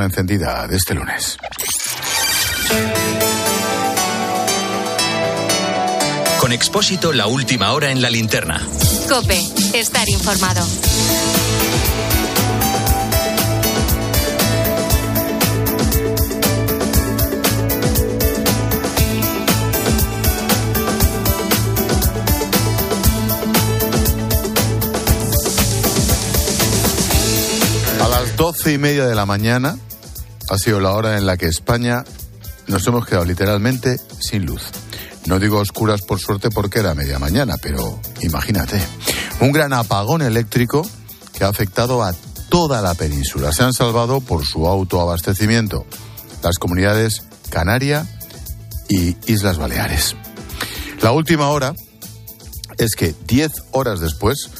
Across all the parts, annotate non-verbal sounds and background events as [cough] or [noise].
encendida de este lunes. Con Expósito, la última hora en la linterna. Cope, estar informado. Doce y media de la mañana ha sido la hora en la que España nos hemos quedado literalmente sin luz. No digo oscuras por suerte porque era media mañana, pero imagínate. Un gran apagón eléctrico que ha afectado a toda la península. Se han salvado por su autoabastecimiento las comunidades Canaria y Islas Baleares. La última hora es que 10 horas después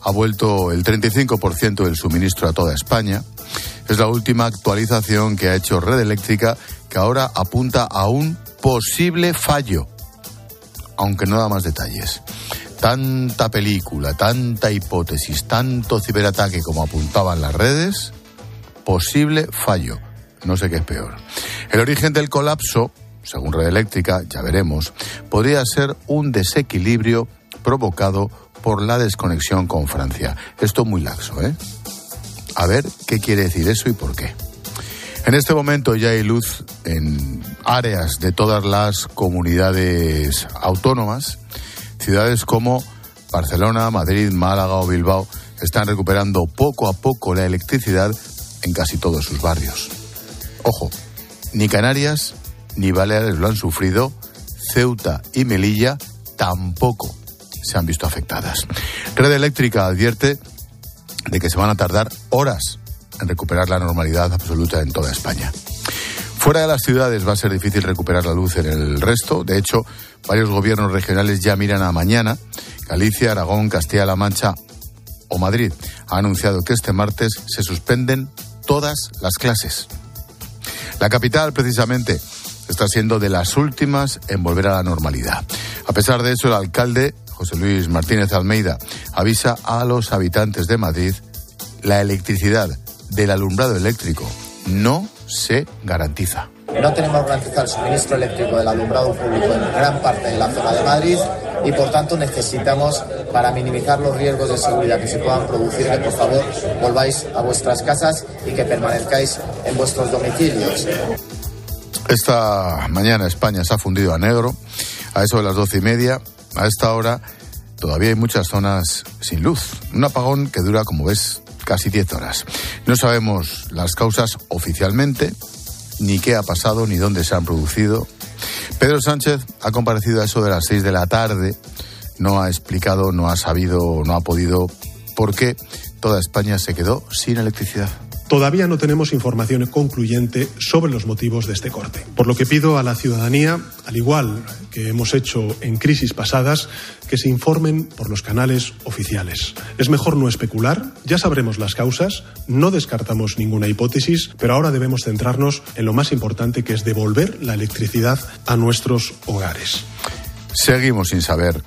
ha vuelto el 35% del suministro a toda España. Es la última actualización que ha hecho Red Eléctrica que ahora apunta a un posible fallo, aunque no da más detalles. Tanta película, tanta hipótesis, tanto ciberataque como apuntaban las redes, posible fallo. No sé qué es peor. El origen del colapso, según Red Eléctrica, ya veremos, podría ser un desequilibrio provocado por la desconexión con Francia. Esto muy laxo, ¿eh? A ver qué quiere decir eso y por qué. En este momento ya hay luz en áreas de todas las comunidades autónomas. Ciudades como Barcelona, Madrid, Málaga o Bilbao están recuperando poco a poco la electricidad en casi todos sus barrios. Ojo, ni Canarias ni Baleares lo han sufrido, Ceuta y Melilla tampoco se han visto afectadas. Red Eléctrica advierte de que se van a tardar horas en recuperar la normalidad absoluta en toda España. Fuera de las ciudades va a ser difícil recuperar la luz en el resto. De hecho, varios gobiernos regionales ya miran a mañana. Galicia, Aragón, Castilla-La Mancha o Madrid ha anunciado que este martes se suspenden todas las clases. La capital, precisamente, está siendo de las últimas en volver a la normalidad. A pesar de eso, el alcalde José Luis Martínez Almeida, avisa a los habitantes de Madrid la electricidad del alumbrado eléctrico no se garantiza. No tenemos garantizado el suministro eléctrico del alumbrado público en gran parte de la zona de Madrid y por tanto necesitamos, para minimizar los riesgos de seguridad que se puedan producir, que por favor volváis a vuestras casas y que permanezcáis en vuestros domicilios. Esta mañana España se ha fundido a negro. A eso de las doce y media a esta hora todavía hay muchas zonas sin luz. Un apagón que dura, como ves, casi 10 horas. No sabemos las causas oficialmente, ni qué ha pasado, ni dónde se han producido. Pedro Sánchez ha comparecido a eso de las 6 de la tarde. No ha explicado, no ha sabido, no ha podido por qué toda España se quedó sin electricidad. Todavía no tenemos información concluyente sobre los motivos de este corte, por lo que pido a la ciudadanía, al igual que hemos hecho en crisis pasadas, que se informen por los canales oficiales. Es mejor no especular, ya sabremos las causas, no descartamos ninguna hipótesis, pero ahora debemos centrarnos en lo más importante que es devolver la electricidad a nuestros hogares. Seguimos sin saber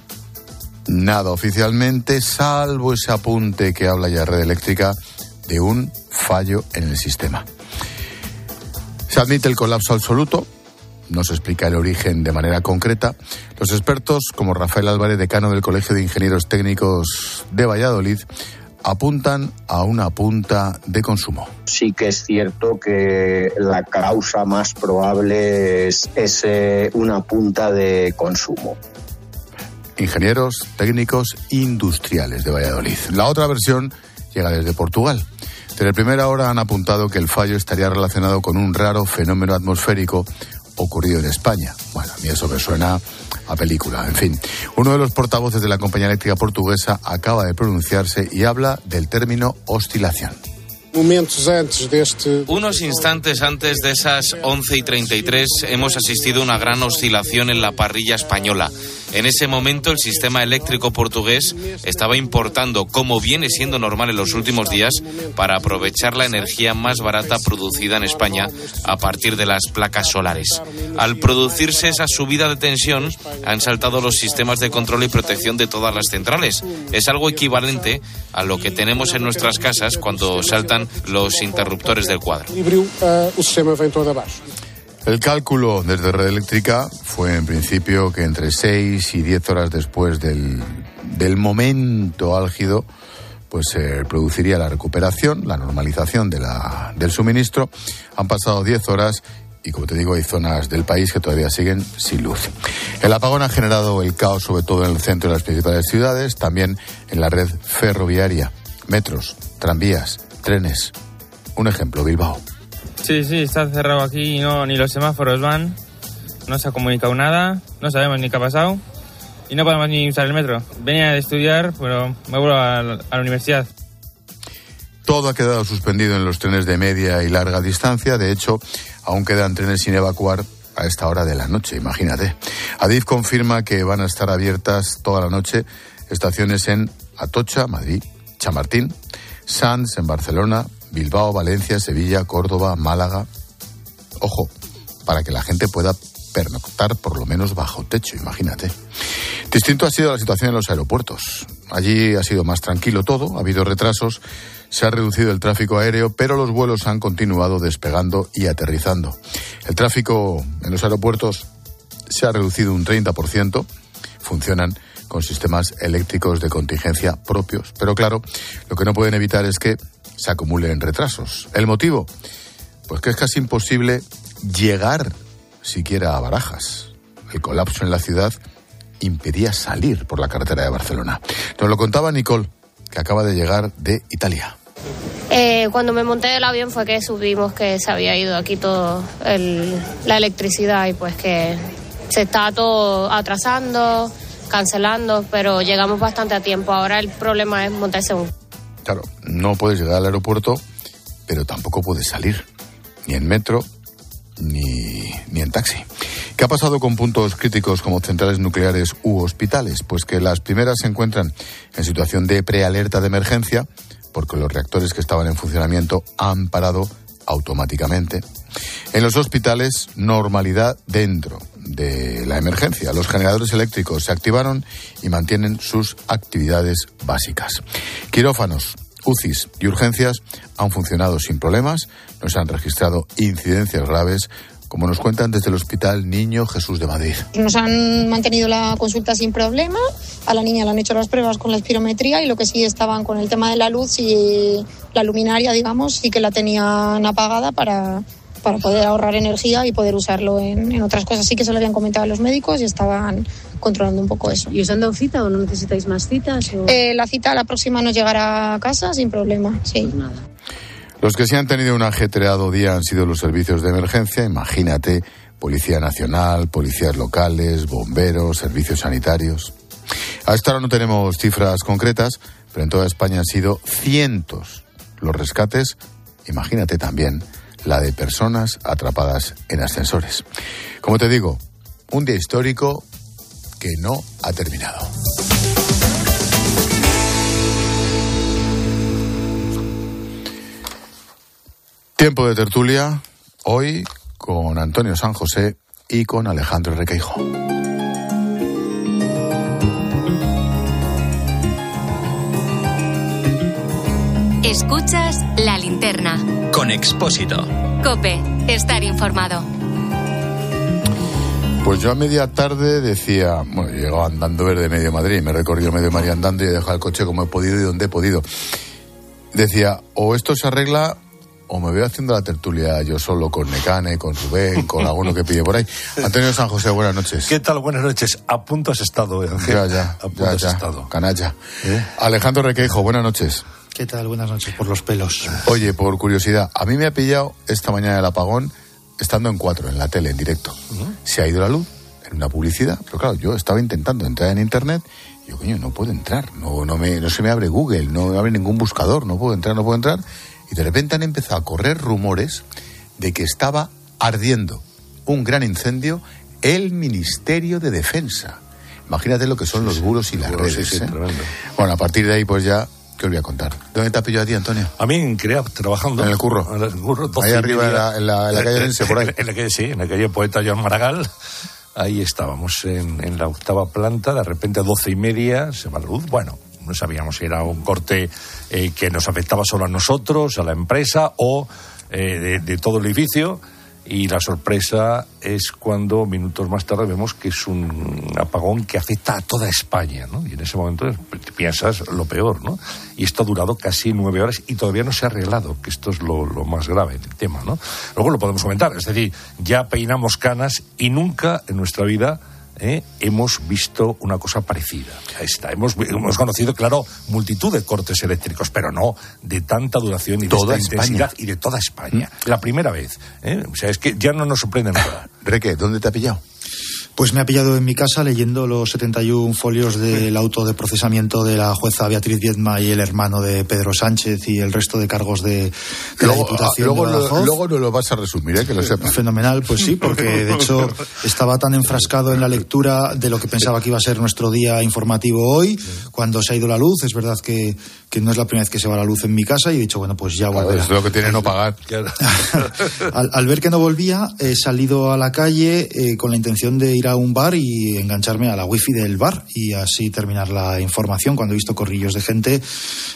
nada oficialmente, salvo ese apunte que habla ya Red Eléctrica de un fallo en el sistema. Se admite el colapso absoluto, no se explica el origen de manera concreta. Los expertos, como Rafael Álvarez, decano del Colegio de Ingenieros Técnicos de Valladolid, apuntan a una punta de consumo. Sí que es cierto que la causa más probable es, es eh, una punta de consumo. Ingenieros técnicos industriales de Valladolid. La otra versión llega desde Portugal. Desde primera hora han apuntado que el fallo estaría relacionado con un raro fenómeno atmosférico ocurrido en España. Bueno, a mí eso me suena a película. En fin, uno de los portavoces de la compañía eléctrica portuguesa acaba de pronunciarse y habla del término oscilación. Unos instantes antes de esas 11 y 33 hemos asistido a una gran oscilación en la parrilla española. En ese momento el sistema eléctrico portugués estaba importando, como viene siendo normal en los últimos días, para aprovechar la energía más barata producida en España a partir de las placas solares. Al producirse esa subida de tensión, han saltado los sistemas de control y protección de todas las centrales. Es algo equivalente a lo que tenemos en nuestras casas cuando saltan los interruptores del cuadro. El cálculo desde Red Eléctrica fue en principio que entre 6 y 10 horas después del, del momento álgido, pues se produciría la recuperación, la normalización de la, del suministro. Han pasado 10 horas y como te digo, hay zonas del país que todavía siguen sin luz. El apagón ha generado el caos sobre todo en el centro de las principales ciudades, también en la red ferroviaria, metros, tranvías, trenes. Un ejemplo, Bilbao. Sí, sí, está cerrado aquí no, ni los semáforos van. No se ha comunicado nada, no sabemos ni qué ha pasado y no podemos ni usar el metro. Venía a estudiar, pero me vuelvo a a la universidad. Todo ha quedado suspendido en los trenes de media y larga distancia. De hecho, aún quedan trenes sin evacuar a esta hora de la noche, imagínate. Adif confirma que van a estar abiertas toda la noche estaciones en Atocha, Madrid, Chamartín, Sanz en Barcelona, Bilbao, Valencia, Sevilla, Córdoba, Málaga. Ojo, para que la gente pueda pernoctar por lo menos bajo techo, imagínate. Distinto ha sido la situación en los aeropuertos. Allí ha sido más tranquilo todo, ha habido retrasos, se ha reducido el tráfico aéreo, pero los vuelos han continuado despegando y aterrizando. El tráfico en los aeropuertos se ha reducido un 30%, funcionan con sistemas eléctricos de contingencia propios, pero claro, lo que no pueden evitar es que se acumulen retrasos. ¿El motivo? Pues que es casi imposible llegar siquiera a Barajas. El colapso en la ciudad impedía salir por la carretera de Barcelona. Nos lo contaba Nicole, que acaba de llegar de Italia. Eh, cuando me monté del avión fue que supimos que se había ido aquí todo el- la electricidad y pues que se está todo atrasando, cancelando, pero llegamos bastante a tiempo. Ahora el problema es montarse un Claro, no puedes llegar al aeropuerto, pero tampoco puedes salir, ni en metro, ni, ni en taxi. ¿Qué ha pasado con puntos críticos como centrales nucleares u hospitales? Pues que las primeras se encuentran en situación de prealerta de emergencia, porque los reactores que estaban en funcionamiento han parado automáticamente. En los hospitales, normalidad dentro de la emergencia. Los generadores eléctricos se activaron y mantienen sus actividades básicas. Quirófanos, UCIs y urgencias han funcionado sin problemas, no se han registrado incidencias graves, como nos cuentan desde el Hospital Niño Jesús de Madrid. Nos han mantenido la consulta sin problema. A la niña le han hecho las pruebas con la espirometría y lo que sí estaban con el tema de la luz y la luminaria, digamos, sí que la tenían apagada para, para poder ahorrar energía y poder usarlo en, en otras cosas. Sí que se lo habían comentado a los médicos y estaban controlando un poco eso. ¿Y os han dado cita o no necesitáis más citas? O... Eh, la cita la próxima nos llegará a casa sin problema, sí. Pues nada. Los que sí han tenido un ajetreado día han sido los servicios de emergencia, imagínate, Policía Nacional, policías locales, bomberos, servicios sanitarios. A esta hora no tenemos cifras concretas, pero en toda España han sido cientos los rescates, imagínate también la de personas atrapadas en ascensores. Como te digo, un día histórico que no ha terminado. Tiempo de tertulia, hoy con Antonio San José y con Alejandro Requeijo. Escuchas la linterna. Con Expósito. Cope, estar informado. Pues yo a media tarde decía, bueno, he llegado andando desde medio Madrid, me he recorrido medio Madrid andando y he dejado el coche como he podido y donde he podido. Decía, o esto se arregla o me voy haciendo la tertulia yo solo con Necane, con Rubén, con [laughs] alguno que pille por ahí. Antonio San José, buenas noches. ¿Qué tal? Buenas noches. A punto has estado, eh, Ángel. Ya, ya, A punto ya, has ya, estado. canalla. ¿Eh? Alejandro Requeijo, buenas noches. ¿Qué tal? Buenas noches por los pelos. Oye, por curiosidad, a mí me ha pillado esta mañana el apagón estando en cuatro, en la tele, en directo. Se ha ido la luz en una publicidad, pero claro, yo estaba intentando entrar en internet yo, coño, no puedo entrar, no, no, me, no se me abre Google, no me abre ningún buscador, no puedo entrar, no puedo entrar. Y de repente han empezado a correr rumores de que estaba ardiendo un gran incendio el Ministerio de Defensa. Imagínate lo que son los bulos y las Bulos, sí, redes. sí, ¿eh? tremendo. Bueno, a partir de ahí, pues ya, ¿qué os voy a contar? ¿Dónde te ha pillado a ti, Antonio? A mí en CREAP, trabajando. En el curro. En el curro, Ahí arriba, en la- en la- en la calle Orense, por ahí. [laughs] En la calle, sí, en la calle Poeta Joan Maragall. Ahí estábamos, en, en la octava planta. De repente, a doce y media, se va la luz. Bueno, no sabíamos si era un corte eh, que nos afectaba solo a nosotros, a la empresa o eh, de, todo el edificio. Y la sorpresa es cuando minutos más tarde vemos que es un apagón que afecta a toda España, ¿no? Y en ese momento te piensas lo peor, ¿no? Y esto ha durado casi nueve horas y todavía no se ha arreglado, que esto es lo, lo más grave del tema, ¿no? Luego lo podemos comentar, es decir, ya peinamos canas y nunca en nuestra vida ¿eh? hemos visto una cosa parecida a esta. Hemos, hemos conocido, claro, multitud de cortes eléctricos, pero no de tanta duración y de Toda esta España. intensidad y de toda España. La primera vez. ¿eh? O sea, es que ya no nos sorprende nada. [laughs] Reque, ¿dónde te ha pillado? Pues me ha pillado en mi casa leyendo los 71 folios del auto de procesamiento de la jueza Beatriz Viedma y el hermano de Pedro Sánchez y el resto de cargos de, de la Luego, ah, Diputación luego, de lo- Badajoz. luego no lo vas a resumir, ¿eh? que lo sepas. Fenomenal, pues sí, porque de hecho [laughs] estaba tan enfrascado en la lectura de lo que pensaba que iba a ser nuestro día informativo hoy, cuando se ha ido la luz. Es verdad que, que no es la primera vez que se va la luz en mi casa y he dicho, bueno, pues ya volverá. Es lo que tiene no pagar. [laughs] [laughs] al, al ver que no volvía, he salido a la calle eh, con la intención de ir a un bar y engancharme a la wifi del bar y así terminar la información. Cuando he visto corrillos de gente,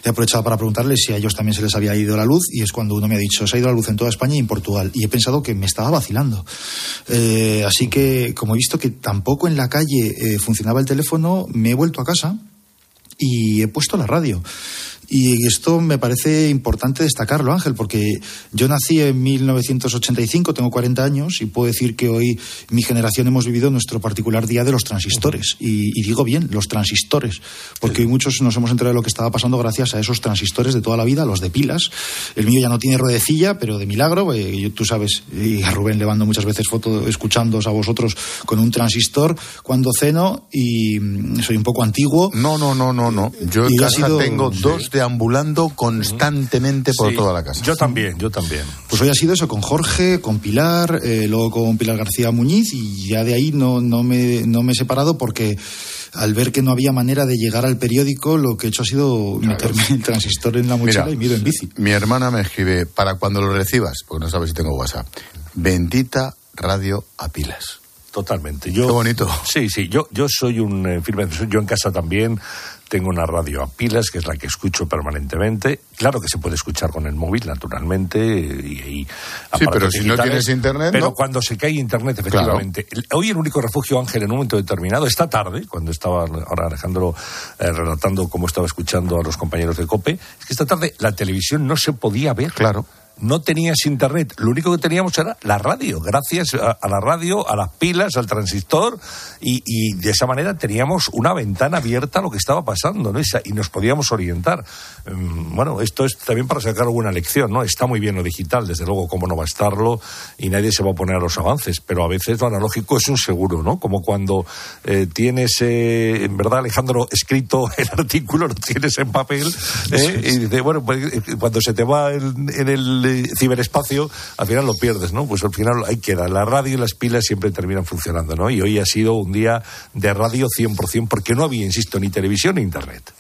he aprovechado para preguntarles si a ellos también se les había ido la luz y es cuando uno me ha dicho, se ha ido la luz en toda España y en Portugal. Y he pensado que me estaba vacilando. Eh, así que, como he visto que tampoco en la calle eh, funcionaba el teléfono, me he vuelto a casa y he puesto la radio. Y esto me parece importante destacarlo, Ángel, porque yo nací en 1985, tengo 40 años y puedo decir que hoy mi generación hemos vivido nuestro particular día de los transistores. Y, y digo bien, los transistores, porque hoy muchos nos hemos enterado de lo que estaba pasando gracias a esos transistores de toda la vida, los de pilas. El mío ya no tiene ruedecilla, pero de milagro. eh, yo- tú sabes, y a Rubén le mando muchas veces fotos escuchándoos a vosotros con un transistor cuando ceno y mm, soy un poco antiguo. No, no, no, no, no. Yo en casa sido- tengo dos deambulando constantemente por Sí, toda la casa. Yo también, yo también. Pues hoy ha sido eso con Jorge, con Pilar, eh, luego con Pilar García Muñiz y ya de ahí no, no, me, no me he separado porque al ver que no había manera de llegar al periódico lo que he hecho ha sido meterme el transistor en la mochila Mira, y ido en bici. Mi hermana me escribe, para cuando lo recibas, porque no sabes si tengo WhatsApp, bendita radio a pilas. Totalmente. Yo, Qué bonito. Sí, sí, yo, yo soy un eh, firme. Yo en casa también tengo una radio a pilas, que es la que escucho permanentemente. Claro que se puede escuchar con el móvil, naturalmente. Y, y aparatos pero si no tienes internet, Pero ¿no? cuando se cae internet, efectivamente. Hoy el único refugio, Ángel, en un momento determinado, esta tarde, cuando estaba ahora Alejandro eh, relatando cómo estaba escuchando a los compañeros de COPE, es que esta tarde la televisión no se podía ver. Claro. No tenías internet, lo único que teníamos era la radio, gracias a, a la radio, a las pilas, al transistor, y, y de esa manera teníamos una ventana abierta a lo que estaba pasando, ¿no? Y nos podíamos orientar. Mm, Bueno, esto es también para sacar alguna lección, ¿no? Está muy bien lo digital, desde luego, cómo no va a estarlo, y nadie se va a oponer a los avances, pero a veces lo analógico es un seguro, ¿no? Como cuando eh, tienes, eh, en verdad, Alejandro, escrito [laughs] el artículo, lo tienes en papel, ¿eh? y dice, bueno, pues, eh, cuando se te va en, en el ciberespacio, al final lo pierdes, ¿no? Pues al final ahí queda. La radio y las pilas siempre terminan funcionando, ¿no? Y hoy ha sido un día de radio 100%, porque no había, insisto, ni televisión ni internet.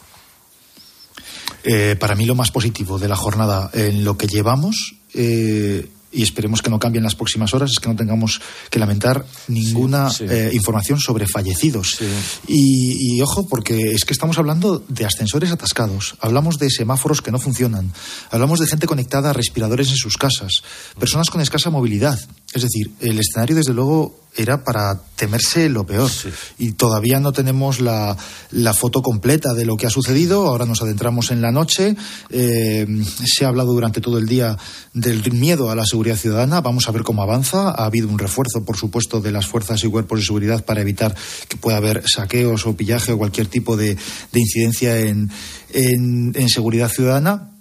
Eh, para mí lo más positivo de la jornada en lo que llevamos, eh, y esperemos que no cambie en las próximas horas, es que no tengamos que lamentar ninguna sí. eh, información sobre fallecidos. Y, y ojo, porque es que estamos hablando de ascensores atascados, hablamos de semáforos que no funcionan, hablamos de gente conectada a respiradores en sus casas, personas con escasa movilidad. Es decir, el escenario desde luego era para temerse lo peor. Y todavía no tenemos la, la foto completa de lo que ha sucedido. Ahora nos adentramos en la noche. Eh, se ha hablado durante todo el día del miedo a la seguridad ciudadana. Vamos a ver cómo avanza. Ha habido un refuerzo, por supuesto, de las fuerzas y cuerpos de seguridad para evitar que pueda haber saqueos o pillaje o cualquier tipo de, de incidencia en, en, en seguridad ciudadana.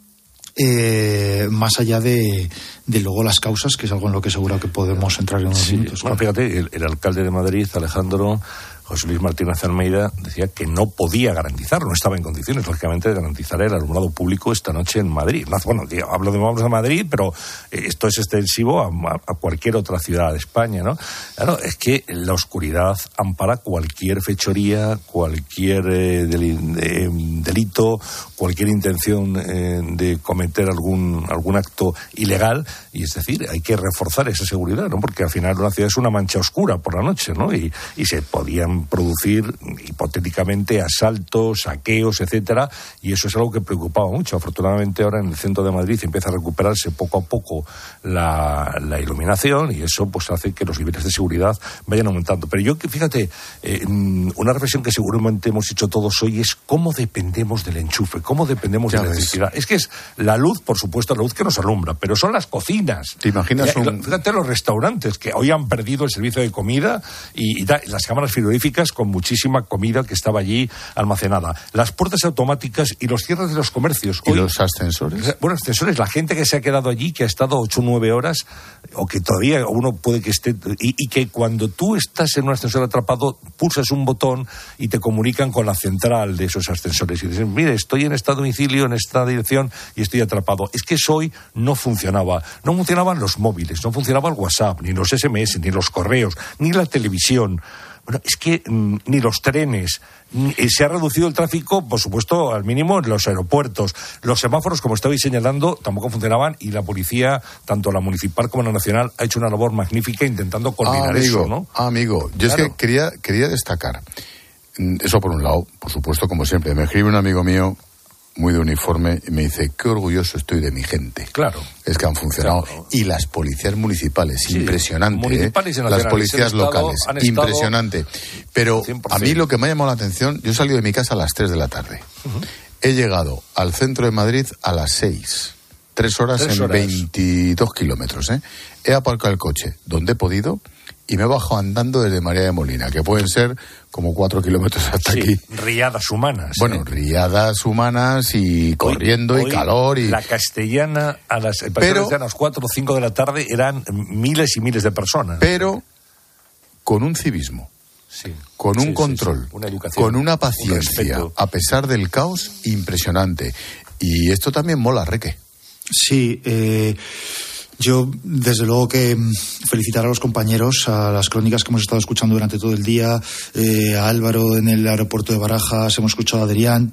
Eh, más allá de, de luego las causas, que es algo en lo que seguro que podemos entrar en unos minutos. Bueno, fíjate, el, el alcalde de Madrid, Alejandro José Luis Martínez Almeida decía que no podía garantizar, no estaba en condiciones, lógicamente, de garantizar el alumbrado público esta noche en Madrid. Bueno, hablo de, vamos a Madrid, pero eh, esto es extensivo a, cualquier otra ciudad de España, ¿no? Claro, es que la oscuridad ampara cualquier fechoría, cualquier eh, delito, cualquier intención eh, de cometer algún, algún acto ilegal, y es decir, hay que reforzar esa seguridad, ¿no? Porque al final una ciudad es una mancha oscura por la noche, ¿no? Y se podían producir hipotéticamente asaltos, saqueos, etcétera, y eso es algo que preocupaba mucho. Afortunadamente ahora en el centro de Madrid empieza a recuperarse poco a poco la, iluminación y eso pues hace que los niveles de seguridad vayan aumentando. Pero yo, fíjate, eh, una reflexión que seguramente hemos hecho todos hoy es cómo dependemos del enchufe, cómo dependemos de la electricidad. Es que es la luz, por supuesto, la luz que nos alumbra, pero son las cocinas. ¿Te imaginas Fíjate los restaurantes que hoy han perdido el servicio de comida y, y las cámaras frigoríficas con muchísima comida que estaba allí almacenada. Las puertas automáticas y los cierres de los comercios. ¿Y los ascensores? Bueno, ascensores, la gente que se ha quedado allí, que ha estado ocho o nueve horas, o que todavía uno puede que esté, y, que cuando tú estás en un ascensor atrapado, pulsas un botón y te comunican con la central de esos ascensores. Y dicen, mire, estoy en este domicilio, en esta dirección, y estoy atrapado. Es que eso hoy no funcionaba. No funcionaban los móviles, no funcionaba el WhatsApp, ni los SMS, ni los correos, ni la televisión. Bueno, es que mm, ni los trenes, se ha reducido el tráfico, por supuesto, al mínimo en los aeropuertos. Los semáforos, como estabais señalando, tampoco funcionaban y la policía, tanto la municipal como la nacional, ha hecho una labor magnífica intentando coordinar amigo, eso, ¿no? Amigo, yo es que quería, quería destacar, mm, eso por un lado, por supuesto, como siempre, me escribe un amigo mío muy de uniforme, y me dice, qué orgulloso estoy de mi gente. Claro. Es que han funcionado. Y las policías municipales, impresionante. ¿eh? las policías locales, impresionante. Pero a mí lo que me ha llamado la atención, yo he salido de mi casa a las 3 de la tarde. He llegado al centro de Madrid a las 6. Tres horas en 22 kilómetros. ¿eh? He aparcado el coche donde he podido y me bajo andando desde María de Molina, que pueden ser como cuatro kilómetros hasta aquí. Riadas humanas. Bueno, ¿eh? riadas humanas y corriendo y calor y... La castellana a las, pero, a las cuatro o cinco de la tarde eran miles y miles de personas. Pero con un civismo. con un control, con una paciencia, a pesar del caos, impresionante. Y esto también mola, Reque. Sí, eh, yo, desde luego que mm, felicitar a los compañeros, a las crónicas que hemos estado escuchando durante todo el día, eh, a Álvaro en el aeropuerto de Barajas, hemos escuchado a Adrián,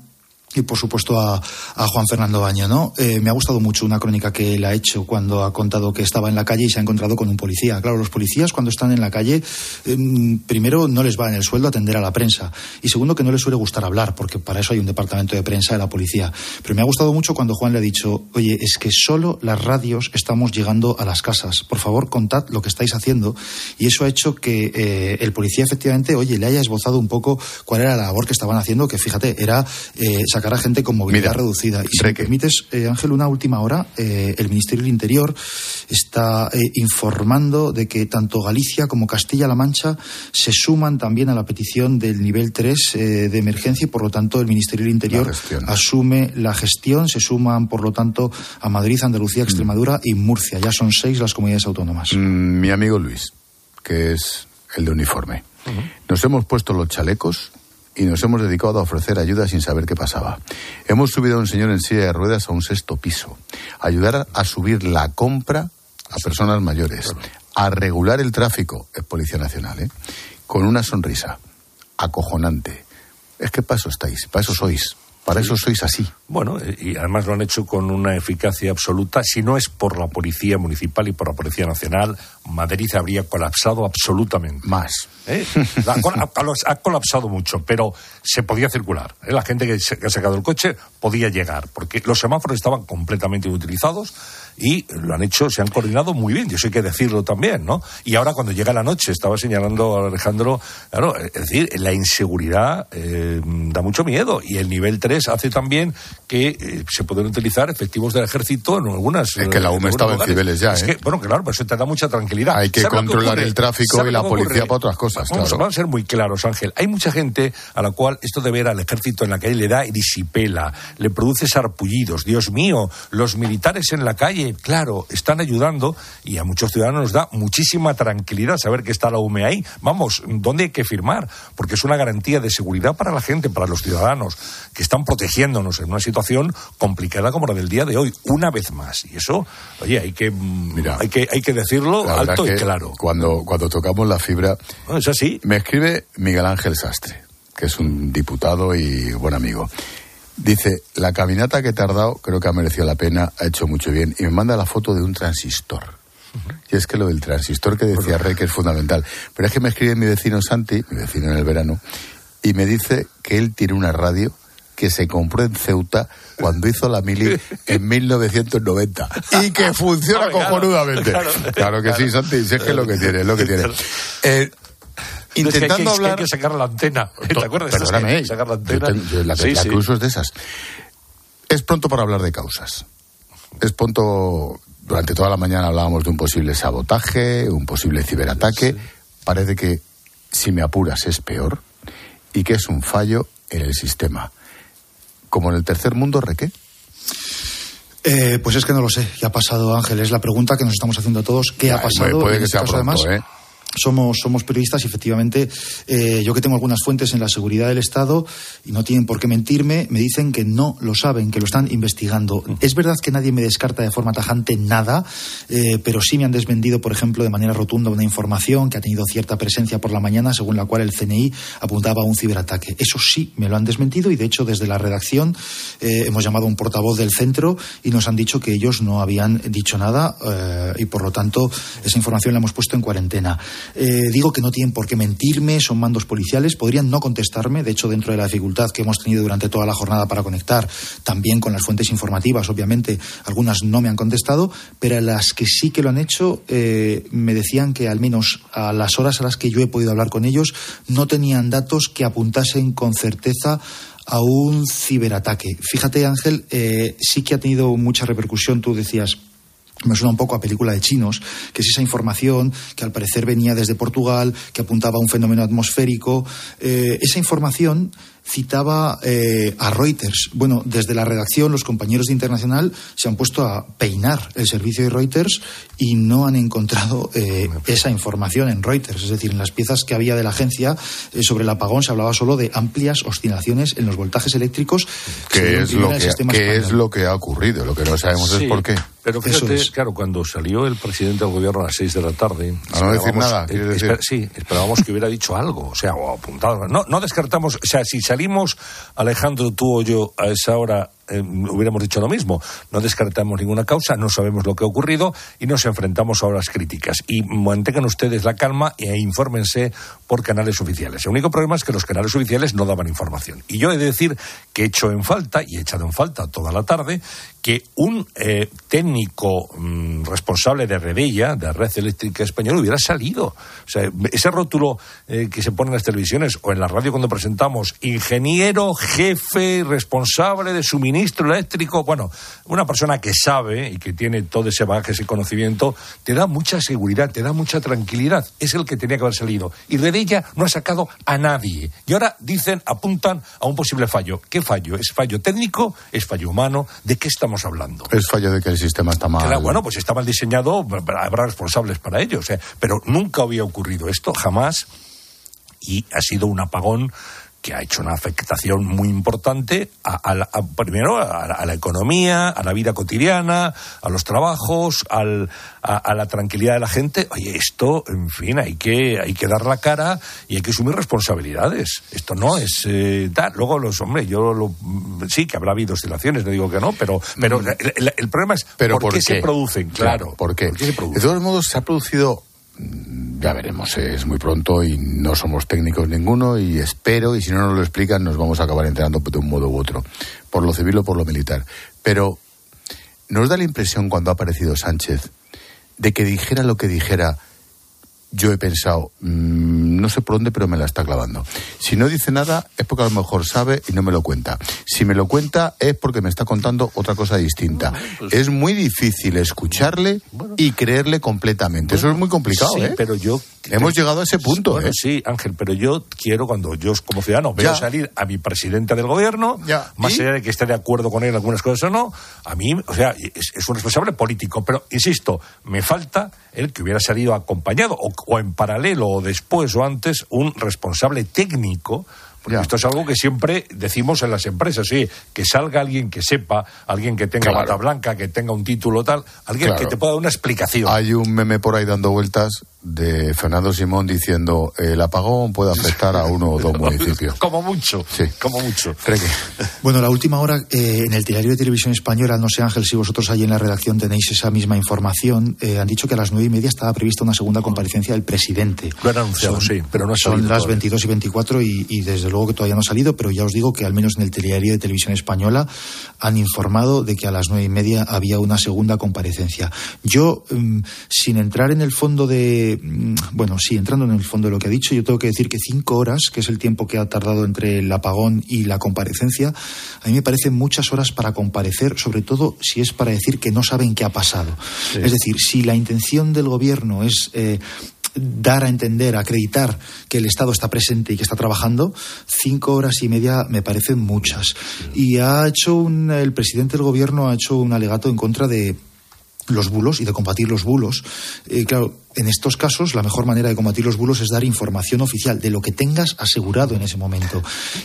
y por supuesto a, Juan Fernando Baño, ¿no? Eh, me ha gustado mucho una crónica que él ha hecho cuando ha contado que estaba en la calle y se ha encontrado con un policía. Claro, los policías cuando están en la calle, em, primero no les va en el sueldo atender a la prensa y segundo que no les suele gustar hablar porque para eso hay un departamento de prensa de la policía. Pero me ha gustado mucho cuando Juan le ha dicho, oye, es que solo las radios estamos llegando a las casas. Por favor, contad lo que estáis haciendo y eso ha hecho que eh, el policía efectivamente, oye, le haya esbozado un poco cuál era la labor que estaban haciendo, que fíjate, era eh, sacar a gente con movilidad reducida. Y si me permites, eh, Ángel, una última hora, eh, el Ministerio del Interior está eh, informando de que tanto Galicia como Castilla-La Mancha se suman también a la petición del nivel 3 de emergencia y, por lo tanto, el Ministerio del Interior asume la gestión. Se suman, por lo tanto, a Madrid, Andalucía, mm. Extremadura y Murcia. Ya son seis las comunidades autónomas. Mm, mi amigo Luis, que es el de uniforme. Nos hemos puesto los chalecos y nos hemos dedicado a ofrecer ayuda sin saber qué pasaba. Hemos subido a un señor en silla de ruedas a un sexto piso, ayudar a subir la compra a personas mayores, a regular el tráfico, es Policía Nacional, ¿eh? con una sonrisa acojonante. Es que para eso estáis, para eso sois. Para eso sois así. Bueno, y además lo han hecho con una eficacia absoluta. Si no es por la Policía Municipal y por la Policía Nacional, Madrid habría colapsado absolutamente. Más. ¿Eh? Ha, colapsado mucho, pero se podía circular. ¿eh? La gente que, se, ha sacado el coche podía llegar, porque los semáforos estaban completamente inutilizados y lo han hecho, se han coordinado muy bien, y eso hay que decirlo también, ¿no? Y ahora cuando llega la noche, estaba señalando a Alejandro, claro, es decir, la inseguridad da mucho miedo y el nivel 3 Navidades hace también que eh, se pueden utilizar efectivos del ejército en algunas. Es que la UME estaba en Cibeles ya. ¿eh? bueno, claro, pero eso te da mucha tranquilidad. Hay que controlar el tráfico y la policía para otras cosas. Vamos, claro. a ser muy claros, Ángel. Hay mucha gente a la cual esto de ver al ejército en la calle le da disipela, le produce sarpullidos. Dios mío, los militares en la calle, claro, están ayudando y a muchos ciudadanos nos da muchísima tranquilidad saber que está la UME ahí. Vamos, ¿dónde hay que firmar? Porque es una garantía de seguridad para la gente, para los ciudadanos, que están protegiéndonos en una situación complicada como la del día de hoy, una vez más. Y eso, oye, hay que, Mira, hay que, hay que decirlo alto y claro. Cuando, cuando tocamos la fibra. es así. Me escribe Miguel Ángel Sastre, que es un diputado y buen amigo. Dice, la caminata que he tardado creo que ha merecido la pena, ha hecho mucho bien. Y me manda la foto de un transistor. Y es que lo del transistor que decía Rey que es fundamental. Pero es que me escribe mi vecino Santi, mi vecino en el verano, y me dice que él tiene una radio que se compró en Ceuta cuando hizo la mili en [laughs] 1990 y que funciona cojonudamente. Claro, que sí, Santi, si es que es lo que tiene, es lo que tiene. Eh, intentando es que hay, hablar. hay que sacar la antena. [laughs] ¿Te acuerdas? Perdóname, sacar la antena. yo te- yo la, Sí, la sí. que uso es de esas. Es pronto para hablar de causas. Es pronto. Durante toda la mañana hablábamos de un posible sabotaje, un posible ciberataque. Parece que, si me apuras, es peor. Y que es un fallo en el sistema. Como en el tercer mundo, ¿requé? Eh, pues es que no lo sé. ¿Qué ha pasado, Ángel? Es la pregunta que nos estamos haciendo todos. ¿Qué ha pasado? puede En que este sea caso, pronto, además, ¿eh? Somos, somos periodistas y efectivamente eh, yo que tengo algunas fuentes en la seguridad del Estado y no tienen por qué mentirme, me dicen que no lo saben, que lo están investigando. Es verdad que nadie me descarta de forma tajante nada, eh, pero sí me han desvendido, por ejemplo, de manera rotunda una información que ha tenido cierta presencia por la mañana según la cual el CNI apuntaba a un ciberataque. Eso sí me lo han desmentido y de hecho desde la redacción eh, hemos llamado a un portavoz del centro y nos han dicho que ellos no habían dicho nada eh, y por lo tanto esa información la hemos puesto en cuarentena. Eh, digo que no tienen por qué mentirme, son mandos policiales, podrían no contestarme, de hecho dentro de la dificultad que hemos tenido durante toda la jornada para conectar, también con las fuentes informativas, obviamente algunas no me han contestado, pero las que sí que lo han hecho eh, me decían que al menos a las horas a las que yo he podido hablar con ellos no tenían datos que apuntasen con certeza a un ciberataque. Fíjate, Ángel, eh, sí que ha tenido mucha repercusión, tú decías, me suena un poco a película de chinos, que es esa información que al parecer venía desde Portugal, que apuntaba a un fenómeno atmosférico. Eh, esa información citaba eh, a Reuters. Bueno, desde la redacción los compañeros de Internacional se han puesto a peinar el servicio de Reuters y no han encontrado eh, esa información en Reuters. Es decir, en las piezas que había de la agencia eh, sobre el apagón se hablaba solo de amplias oscilaciones en los voltajes eléctricos que se ¿Qué es, lo que, qué es lo que ha ocurrido? Lo que no sabemos Sí, es por qué. Pero Eso fíjate, es. claro, cuando salió el presidente del gobierno a las seis de la tarde. A no decir nada, ¿quieres eh, decir? espera- sí, esperábamos que hubiera dicho algo, o sea, o apuntado. No, no descartamos, o sea, si salimos, Alejandro, tú o yo, a esa hora. Eh, hubiéramos dicho lo mismo. No descartamos ninguna causa, no sabemos lo que ha ocurrido y nos enfrentamos a horas críticas. Y mantengan ustedes la calma e infórmense por canales oficiales. El único problema es que los canales oficiales no daban información. Y yo he de decir que he hecho en falta, y he echado en falta toda la tarde, que un eh, técnico mm, responsable de Redella, de Red Eléctrica Española, hubiera salido. Ese rótulo eh, que se pone en las televisiones o en la radio cuando presentamos, ingeniero, jefe, responsable de suministro eléctrico, bueno, una persona que sabe y que tiene todo ese bagaje, ese conocimiento, te da mucha seguridad, te da mucha tranquilidad. Es el que tenía que haber salido. Y Redella no ha sacado a nadie. Y ahora dicen, apuntan a un posible fallo. ¿Qué fallo? ¿Es fallo técnico? ¿Es fallo humano? ¿De qué estamos hablando? Es fallo de que el sistema está mal. Claro, bueno, pues está mal diseñado, habrá responsables para ello. o sea, pero nunca había ocurrido esto, jamás. Y ha sido un apagón que ha hecho una afectación muy importante a, a la- a- primero a, la- a la economía, a la vida cotidiana, a los trabajos, al- a, a la tranquilidad de la gente. Oye, esto, en fin, hay que, hay que dar la cara y hay que asumir responsabilidades. Esto no es eh, tal. Luego los hombres, yo lo, sí que habrá habido oscilaciones, no digo que no, pero, pero el, el- el problema es Mm. Pero por, qué, se producen. Claro, ¿por qué? se producen? De todos modos, se ha producido, mm, ya veremos, es muy pronto y no somos técnicos ninguno y espero, y si no nos lo explican, nos vamos a acabar enterando de un modo u otro, por lo civil o por lo militar. Pero nos da la impresión cuando ha aparecido Sánchez de que dijera lo que dijera, yo he pensado, mm, no sé por dónde, pero me la está clavando. Si no dice nada, es porque a lo mejor sabe y no me lo cuenta. Si me lo cuenta, es porque me está contando otra cosa distinta. pues Es muy difícil escucharle y creerle completamente. Eso es muy complicado, Sí, ¿eh? pero yo Hemos llegado a ese punto, ¿eh? sí, Ángel, pero yo quiero, cuando yo como ciudadano veo Ya. salir a mi presidente del gobierno, Ya. más ¿Y? allá de que esté de acuerdo con él en algunas cosas o no, a mí, o sea, es, es un responsable político, pero insisto, me falta el que hubiera salido acompañado, o, o en paralelo, o después o antes, un responsable técnico. Porque Ya. esto es algo que siempre decimos en las empresas, sí, que salga alguien que sepa, alguien que tenga Claro. bata blanca, que tenga un título tal, alguien Claro. que te pueda dar una explicación. Hay un meme por ahí dando vueltas de Fernando Simón diciendo el apagón puede afectar a uno o dos [laughs] municipios. Como mucho, Sí. como mucho. Reque. Bueno, la última hora eh, en el diario de televisión española, no sé Ángel si vosotros ahí en la redacción tenéis esa misma información, eh, han dicho que a las nueve y media estaba prevista una segunda comparecencia del presidente. Lo han anunciado, sí, pero no ha Son salido las todavía. 22 y 24 y, y desde luego que todavía no ha salido, pero ya os digo que al menos en el diario de televisión española han informado de que a las nueve y media había una segunda comparecencia. Yo, mm, sin entrar en el fondo de, mm, bueno, sí, entrando en el fondo de lo que ha dicho, yo tengo que decir que cinco horas, que es el tiempo que ha tardado entre el apagón y la comparecencia, a mí me parecen muchas horas para comparecer, sobre todo si es para decir que no saben qué ha pasado. Es decir, si la intención del gobierno es eh, dar a entender, acreditar que el Estado está presente y que está trabajando, cinco horas y media me parecen muchas. Y ha hecho un, el presidente del gobierno ha hecho un alegato en contra de los bulos y de combatir los bulos. Eh, claro, en estos casos la mejor manera de combatir los bulos es dar información oficial de lo que tengas asegurado en ese momento.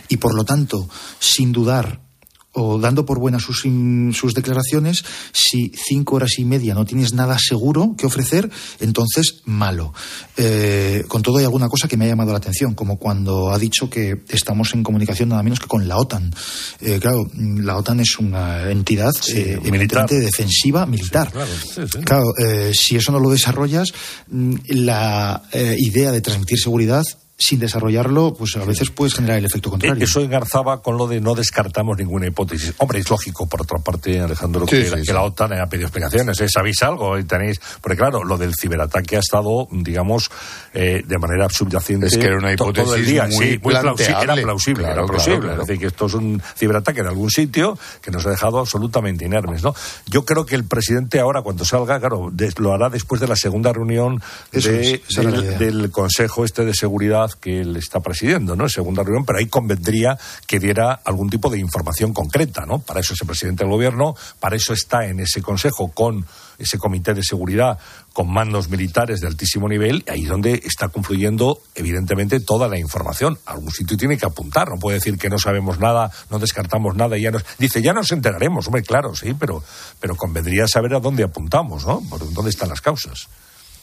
Y por lo tanto, sin dudar o dando por buenas sus, sus declaraciones, si cinco horas y media no tienes nada seguro que ofrecer, entonces malo. Eh, con todo hay alguna cosa que me ha llamado la atención, como cuando ha dicho que estamos en comunicación nada menos que con la OTAN. Eh, claro, la OTAN es una entidad eh, militar. evidentemente defensiva militar. claro, sí, sí. Claro, eh, si eso no lo desarrollas, mm, la eh, idea de transmitir seguridad sin desarrollarlo, pues a veces puedes generar el efecto contrario. Eh, Eso engarzaba con lo de no descartamos ninguna hipótesis. Hombre, es lógico, por otra parte, Alejandro, Sí, que, sí, que sí. la OTAN ha pedido explicaciones. ¿eh? ¿Sabéis algo? Y tenéis... Porque claro, lo del ciberataque ha estado, digamos, eh, de manera subyacente Es que era una todo el día. muy Sí, muy plausi- Era plausible, Claro, era plausible. claro. Es decir, que esto es un ciberataque en algún sitio que nos ha dejado absolutamente inermes, ¿no? Yo creo que el presidente ahora, cuando salga, claro, de- lo hará después de la segunda reunión de- la del, del Consejo este de Seguridad que él está presidiendo, ¿no? Segunda reunión, pero ahí convendría que diera algún tipo de información concreta, ¿no? Para eso es el presidente del gobierno, para eso está en ese consejo con ese comité de seguridad con mandos militares de altísimo nivel, ahí es donde está confluyendo evidentemente toda la información. Algún sitio tiene que apuntar, no puede decir que no sabemos nada, no descartamos nada y ya nos dice, ya nos enteraremos, hombre, claro, sí, pero pero convendría saber a dónde apuntamos, ¿no? Dónde están las causas.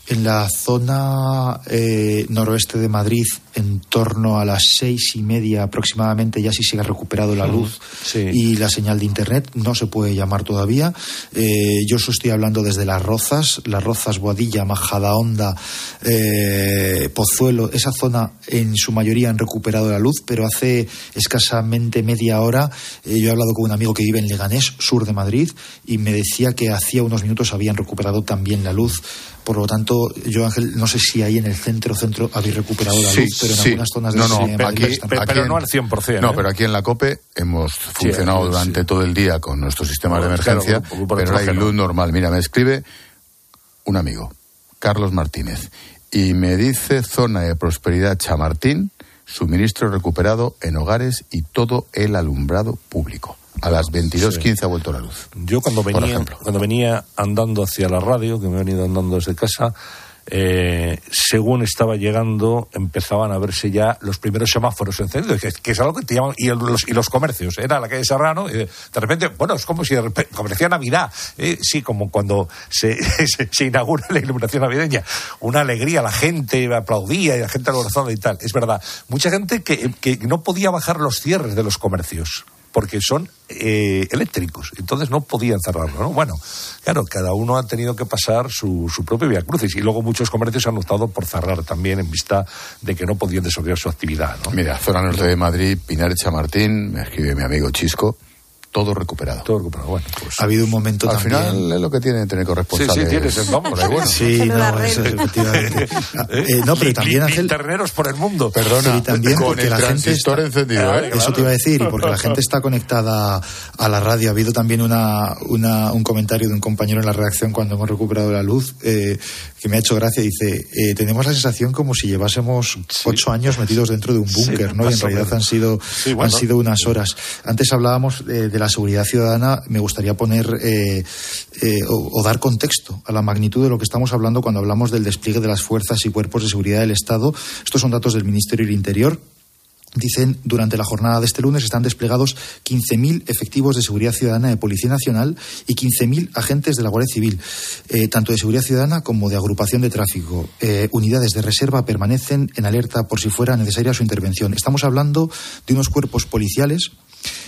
En la zona eh, noroeste de Madrid, en torno a las seis y media aproximadamente, ya sí se ha recuperado la luz sí. y la señal de Internet. No se puede llamar todavía. Eh, yo os estoy hablando desde Las Rozas, Las Rozas, Boadilla, Majadahonda, eh, Pozuelo. Esa zona en su mayoría han recuperado la luz, pero hace escasamente media hora eh, yo he hablado con un amigo que vive en Leganés, sur de Madrid, y me decía que hacía unos minutos habían recuperado también la luz. Por lo tanto, yo, Ángel, no sé si ahí en el centro centro habéis recuperado la Sí, luz, pero en sí. algunas zonas de no, no, ese Madrid aquí, pero- aquí no al 100%, No, ¿eh? pero aquí en la COPE hemos funcionado durante sí. todo el día con nuestros sistemas de Claro, emergencia, de pero hay luz normal. Mira, me escribe un amigo, Carlos Martínez, y me dice zona de prosperidad Chamartín, suministro recuperado en hogares y todo el alumbrado público. A las 22.15 ha vuelto la luz. Yo cuando venía, cuando venía andando hacia la radio, que me he venido andando desde casa, eh, según estaba llegando, empezaban a verse ya los primeros semáforos encendidos, que, que es algo que te llaman, y el- los, y los comercios, era la calle Serrano, y de, repente, bueno, es como si de repente, decía Navidad, eh, sí, como cuando se, [laughs] se, se inaugura la iluminación navideña, una alegría, la gente aplaudía y la gente abrazada y tal, es verdad, mucha gente que, que no podía bajar los cierres de los comercios porque son eh, eléctricos, entonces no podían cerrarlo, ¿no? Bueno, claro, cada uno ha tenido que pasar su, su propio vía crucis y luego muchos comercios han optado por cerrar también en vista de que no podían desarrollar su actividad. Mira, zona norte de Madrid, Pinar Chamartín, me escribe mi amigo Chisco, todo recuperado. Todo recuperado, bueno, pues. Ha habido un momento Al también... final es lo que tiene tener corresponsales. Sí, sí, tienes, vamos. bueno. Sí, no, eso, efectivamente. [laughs] Eh, no, pero también, Ángel, Interneros por el mundo. Perdona, y también con porque el la gente está- encendido, ¿eh? Eso te iba a decir, y porque la gente está conectada a la radio. Ha habido también una, una- un comentario de un compañero en la redacción cuando hemos recuperado la luz eh, que me ha hecho gracia. Dice, eh, tenemos la sensación como si llevásemos ocho años metidos dentro de un búnker, Sí, ¿no? Y en realidad han sido, Sí, bueno. han sido unas horas. Antes hablábamos eh, de la seguridad ciudadana. Me gustaría poner eh, eh, o, dar contexto a la magnitud de lo que estamos hablando cuando hablamos del despliegue de las fuerzas y cuerpos de seguridad del Estado. Estos son datos del Ministerio del Interior. Dicen, durante la jornada de este lunes están desplegados 15.000 efectivos de seguridad ciudadana de Policía Nacional y 15.000 agentes de la Guardia Civil, eh, tanto de seguridad ciudadana como de agrupación de tráfico. Unidades de reserva permanecen en alerta por si fuera necesaria su intervención. Estamos hablando de unos cuerpos policiales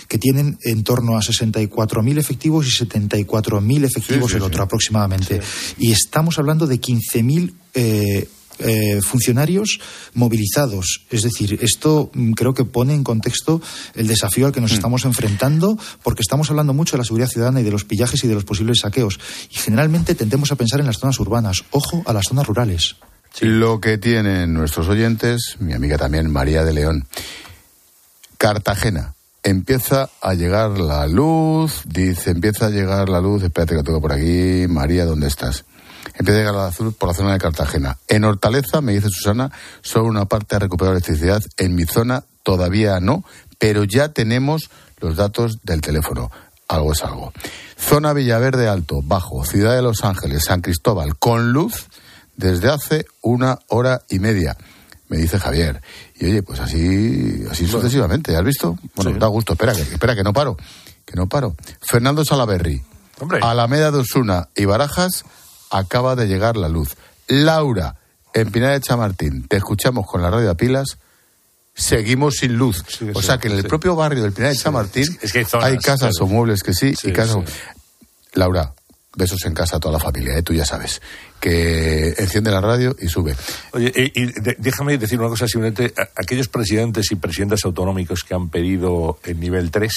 que tienen en torno a 64.000 efectivos y 74.000 efectivos Sí, sí, el otro sí. aproximadamente. Y estamos hablando de 15.000 eh, eh, funcionarios movilizados. Es decir, esto mm, creo que pone en contexto el desafío al que Mm. nos estamos enfrentando, porque estamos hablando mucho de la seguridad ciudadana y de los pillajes y de los posibles saqueos. Y generalmente tendemos a pensar en las zonas urbanas. Ojo a las zonas rurales. Lo que tienen nuestros oyentes, mi amiga también, María de León. Cartagena. Empieza a llegar la luz, dice, empieza a llegar la luz, espérate que tengo por aquí, María, ¿dónde estás? Empieza a llegar la luz por la zona de Cartagena. En Hortaleza, me dice Susana, solo una parte ha recuperado electricidad, en mi zona todavía no, pero ya tenemos los datos del teléfono. Algo es algo. Zona Villaverde Alto, Bajo, Ciudad de Los Ángeles, San Cristóbal, con luz desde hace una hora y media, me dice Javier. Y oye, pues así, así sucesivamente, ¿has visto? Bueno, Sí. da gusto, espera, que, espera, que no paro, que no paro. Fernando Salaberry, Hombre. Alameda de Osuna y Barajas, acaba de llegar la luz. Laura, en Pinar de Chamartín, te escuchamos con la radio a pilas, seguimos sin luz. Sí, o sí, sea que en el sí. propio barrio del Pinar de es que hay zonas, casas claro. o muebles que sí, y casas... sí. Laura, besos en casa a toda la familia, ¿eh? tú ya sabes. Que enciende la radio y sube. Oye, y, y de- déjame decir una cosa simplemente. Aquellos presidentes y presidentas autonómicos que han pedido el nivel 3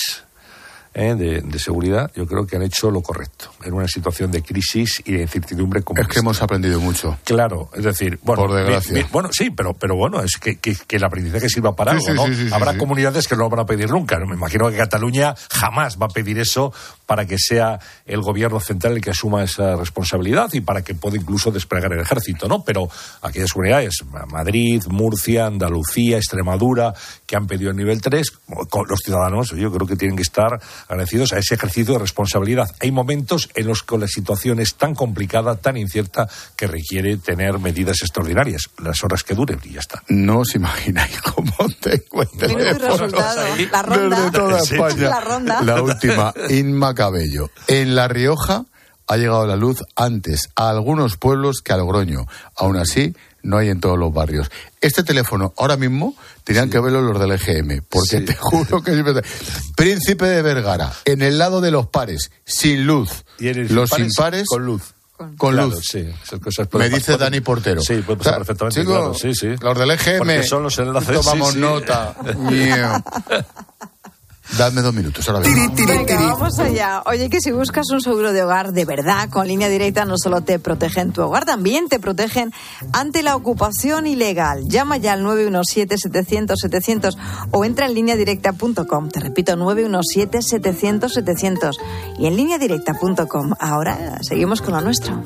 eh, de, de seguridad, yo creo que han hecho lo correcto en una situación de crisis y de incertidumbre como Es que esta. hemos aprendido mucho. Claro, es decir, bueno, Por desgracia. mi- mi- bueno, sí, pero, pero bueno, es que, que, que el aprendizaje sirva para Sí, algo, sí, ¿no? sí, Habrá comunidades que no lo van a pedir nunca. ¿no? Me imagino que Cataluña jamás va a pedir eso para que sea el gobierno central el que asuma esa responsabilidad y para que pueda incluso desplegar el ejército, ¿no? Pero aquellas comunidades, Madrid, Murcia, Andalucía, Extremadura, que han pedido el nivel 3, con los ciudadanos, yo creo que tienen que estar agradecidos a ese ejercicio de responsabilidad. Hay momentos en los que la situación es tan complicada, tan incierta, que requiere tener medidas extraordinarias, las horas que duren y ya está. No os imagináis cómo tengo el teléfono resultado. La ronda. desde toda. [laughs] España. La ronda. La última, Inma Cabello. En La Rioja ha llegado la luz antes a algunos pueblos que a Logroño. Aún así, no hay en todos los barrios. Este teléfono, ahora mismo, tenían que verlo los del EGM, porque Sí. te [laughs] juro que es verdad. Príncipe de Vergara, en el lado de los pares, sin luz. Y en el los impares, impares, con luz. con Claro, luz. sí, cosas Me dice. Dani Portero. Sí, puede O pasar sea, perfectamente. claro, sí, sí. Los del EGM. Porque son los enlaces. Tomamos sí. nota. [laughs] Mío. Dadme dos minutos, ahora vengo. Venga, vamos allá. Oye, que si buscas un seguro de hogar de verdad, con línea directa no solo te protegen tu hogar, también te protegen ante la ocupación ilegal. Llama ya al 917-700-700 o entra en lineadirecta.com. Te repito, 917-700-700 y en lineadirecta.com. Ahora seguimos con lo nuestro.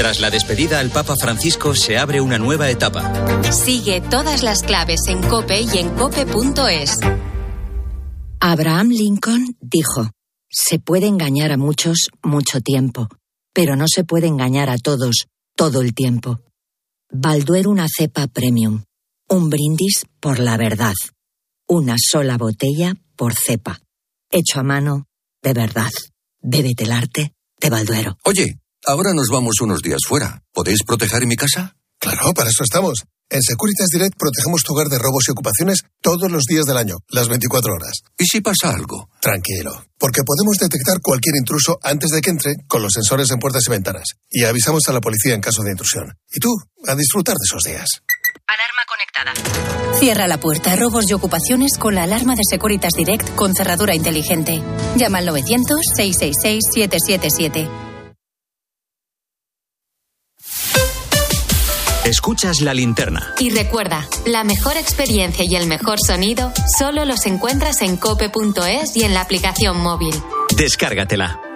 Tras la despedida al Papa Francisco se abre una nueva etapa. Sigue todas las claves en Cope y en cope.es. Abraham Lincoln dijo, se puede engañar a muchos mucho tiempo, pero no se puede engañar a todos todo el tiempo. Balduero una cepa premium, un brindis por la verdad, una sola botella por cepa, hecho a mano de verdad. Bébete el arte de Balduero. Oye, ahora nos vamos unos días fuera. ¿Podéis proteger mi casa? Claro, para eso estamos. En Securitas Direct protegemos tu hogar de robos y ocupaciones todos los días del año, las 24 horas. ¿Y si pasa algo? Tranquilo, porque podemos detectar cualquier intruso antes de que entre con los sensores en puertas y ventanas. Y avisamos a la policía en caso de intrusión. Y tú, a disfrutar de esos días. Alarma conectada. Cierra la puerta a robos y ocupaciones con la alarma de Securitas Direct con cerradura inteligente. Llama al 900-666-777. Escuchas la linterna. Y recuerda, la mejor experiencia y el mejor sonido solo los encuentras en cope.es y en la aplicación móvil. Descárgatela.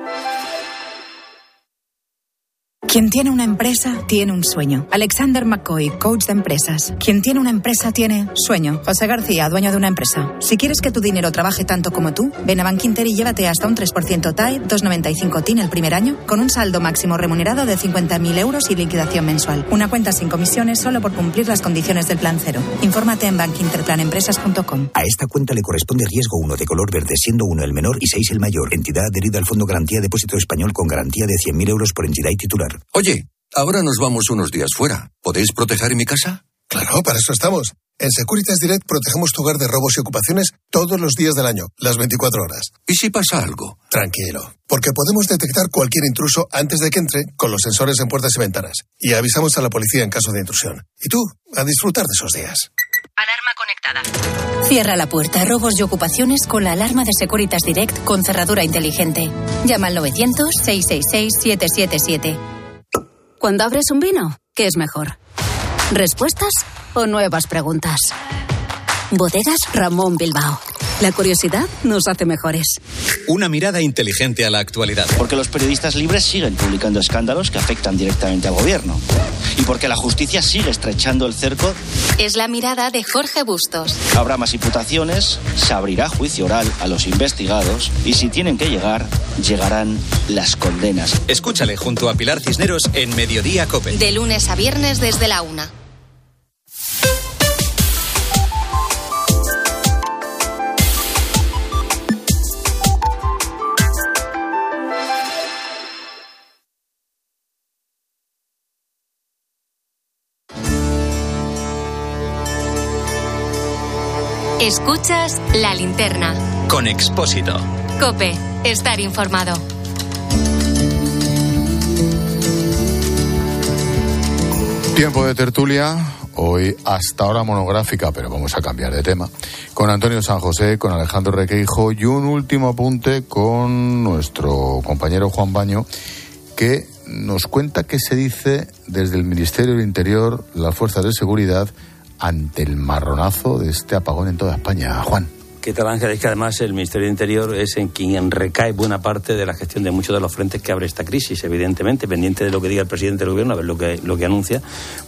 Quien tiene una empresa tiene un sueño. Alexander McCoy, coach de empresas. Quien tiene una empresa tiene sueño. José García, dueño de una empresa. Si quieres que tu dinero trabaje tanto como tú, ven a Bankinter y llévate hasta un 3% TAE, 2,95 TIN el primer año, con un saldo máximo remunerado de 50.000 euros y liquidación mensual. Una cuenta sin comisiones solo por cumplir las condiciones del plan cero. Infórmate en bankinterplanempresas.com. A esta cuenta le corresponde riesgo 1 de color verde, siendo 1 el menor y 6 el mayor. Entidad adherida al Fondo Garantía Depósito Español con garantía de 100.000 euros por entidad y titular. Oye, ahora nos vamos unos días fuera. ¿Podéis proteger mi casa? Claro, para eso estamos. En Securitas Direct protegemos tu hogar de robos y ocupaciones todos los días del año, las 24 horas. ¿Y si pasa algo? Tranquilo, porque podemos detectar cualquier intruso antes de que entre con los sensores en puertas y ventanas. Y avisamos a la policía en caso de intrusión. Y tú, a disfrutar de esos días. Alarma conectada. Cierra la puerta a robos y ocupaciones con la alarma de Securitas Direct con cerradura inteligente. Llama al 900-666-777. Cuando abres un vino, ¿qué es mejor? ¿Respuestas o nuevas preguntas? Bodegas Ramón Bilbao. La curiosidad nos hace mejores. Una mirada inteligente a la actualidad. Porque los periodistas libres siguen publicando escándalos que afectan directamente al gobierno. Y porque la justicia sigue estrechando el cerco. Es la mirada de Jorge Bustos. Habrá más imputaciones, se abrirá juicio oral a los investigados y si tienen que llegar, llegarán las condenas. Escúchale junto a Pilar Cisneros en Mediodía Cope. De lunes a viernes desde la una. Escuchas la linterna. Con Expósito. Cope, estar informado. Tiempo de tertulia, hoy hasta ahora monográfica, pero vamos a cambiar de tema, con Antonio San José, con Alejandro Requeijo y un último apunte con nuestro compañero Juan Baño, que nos cuenta qué se dice desde el Ministerio del Interior, las fuerzas de seguridad, ante el marronazo de este apagón en toda España. Juan. ¿Qué tal, Ángel? Es que además el Ministerio de Interior es en quien recae buena parte de la gestión de muchos de los frentes que abre esta crisis, evidentemente, pendiente de lo que diga el presidente del gobierno, a ver lo que, lo que anuncia,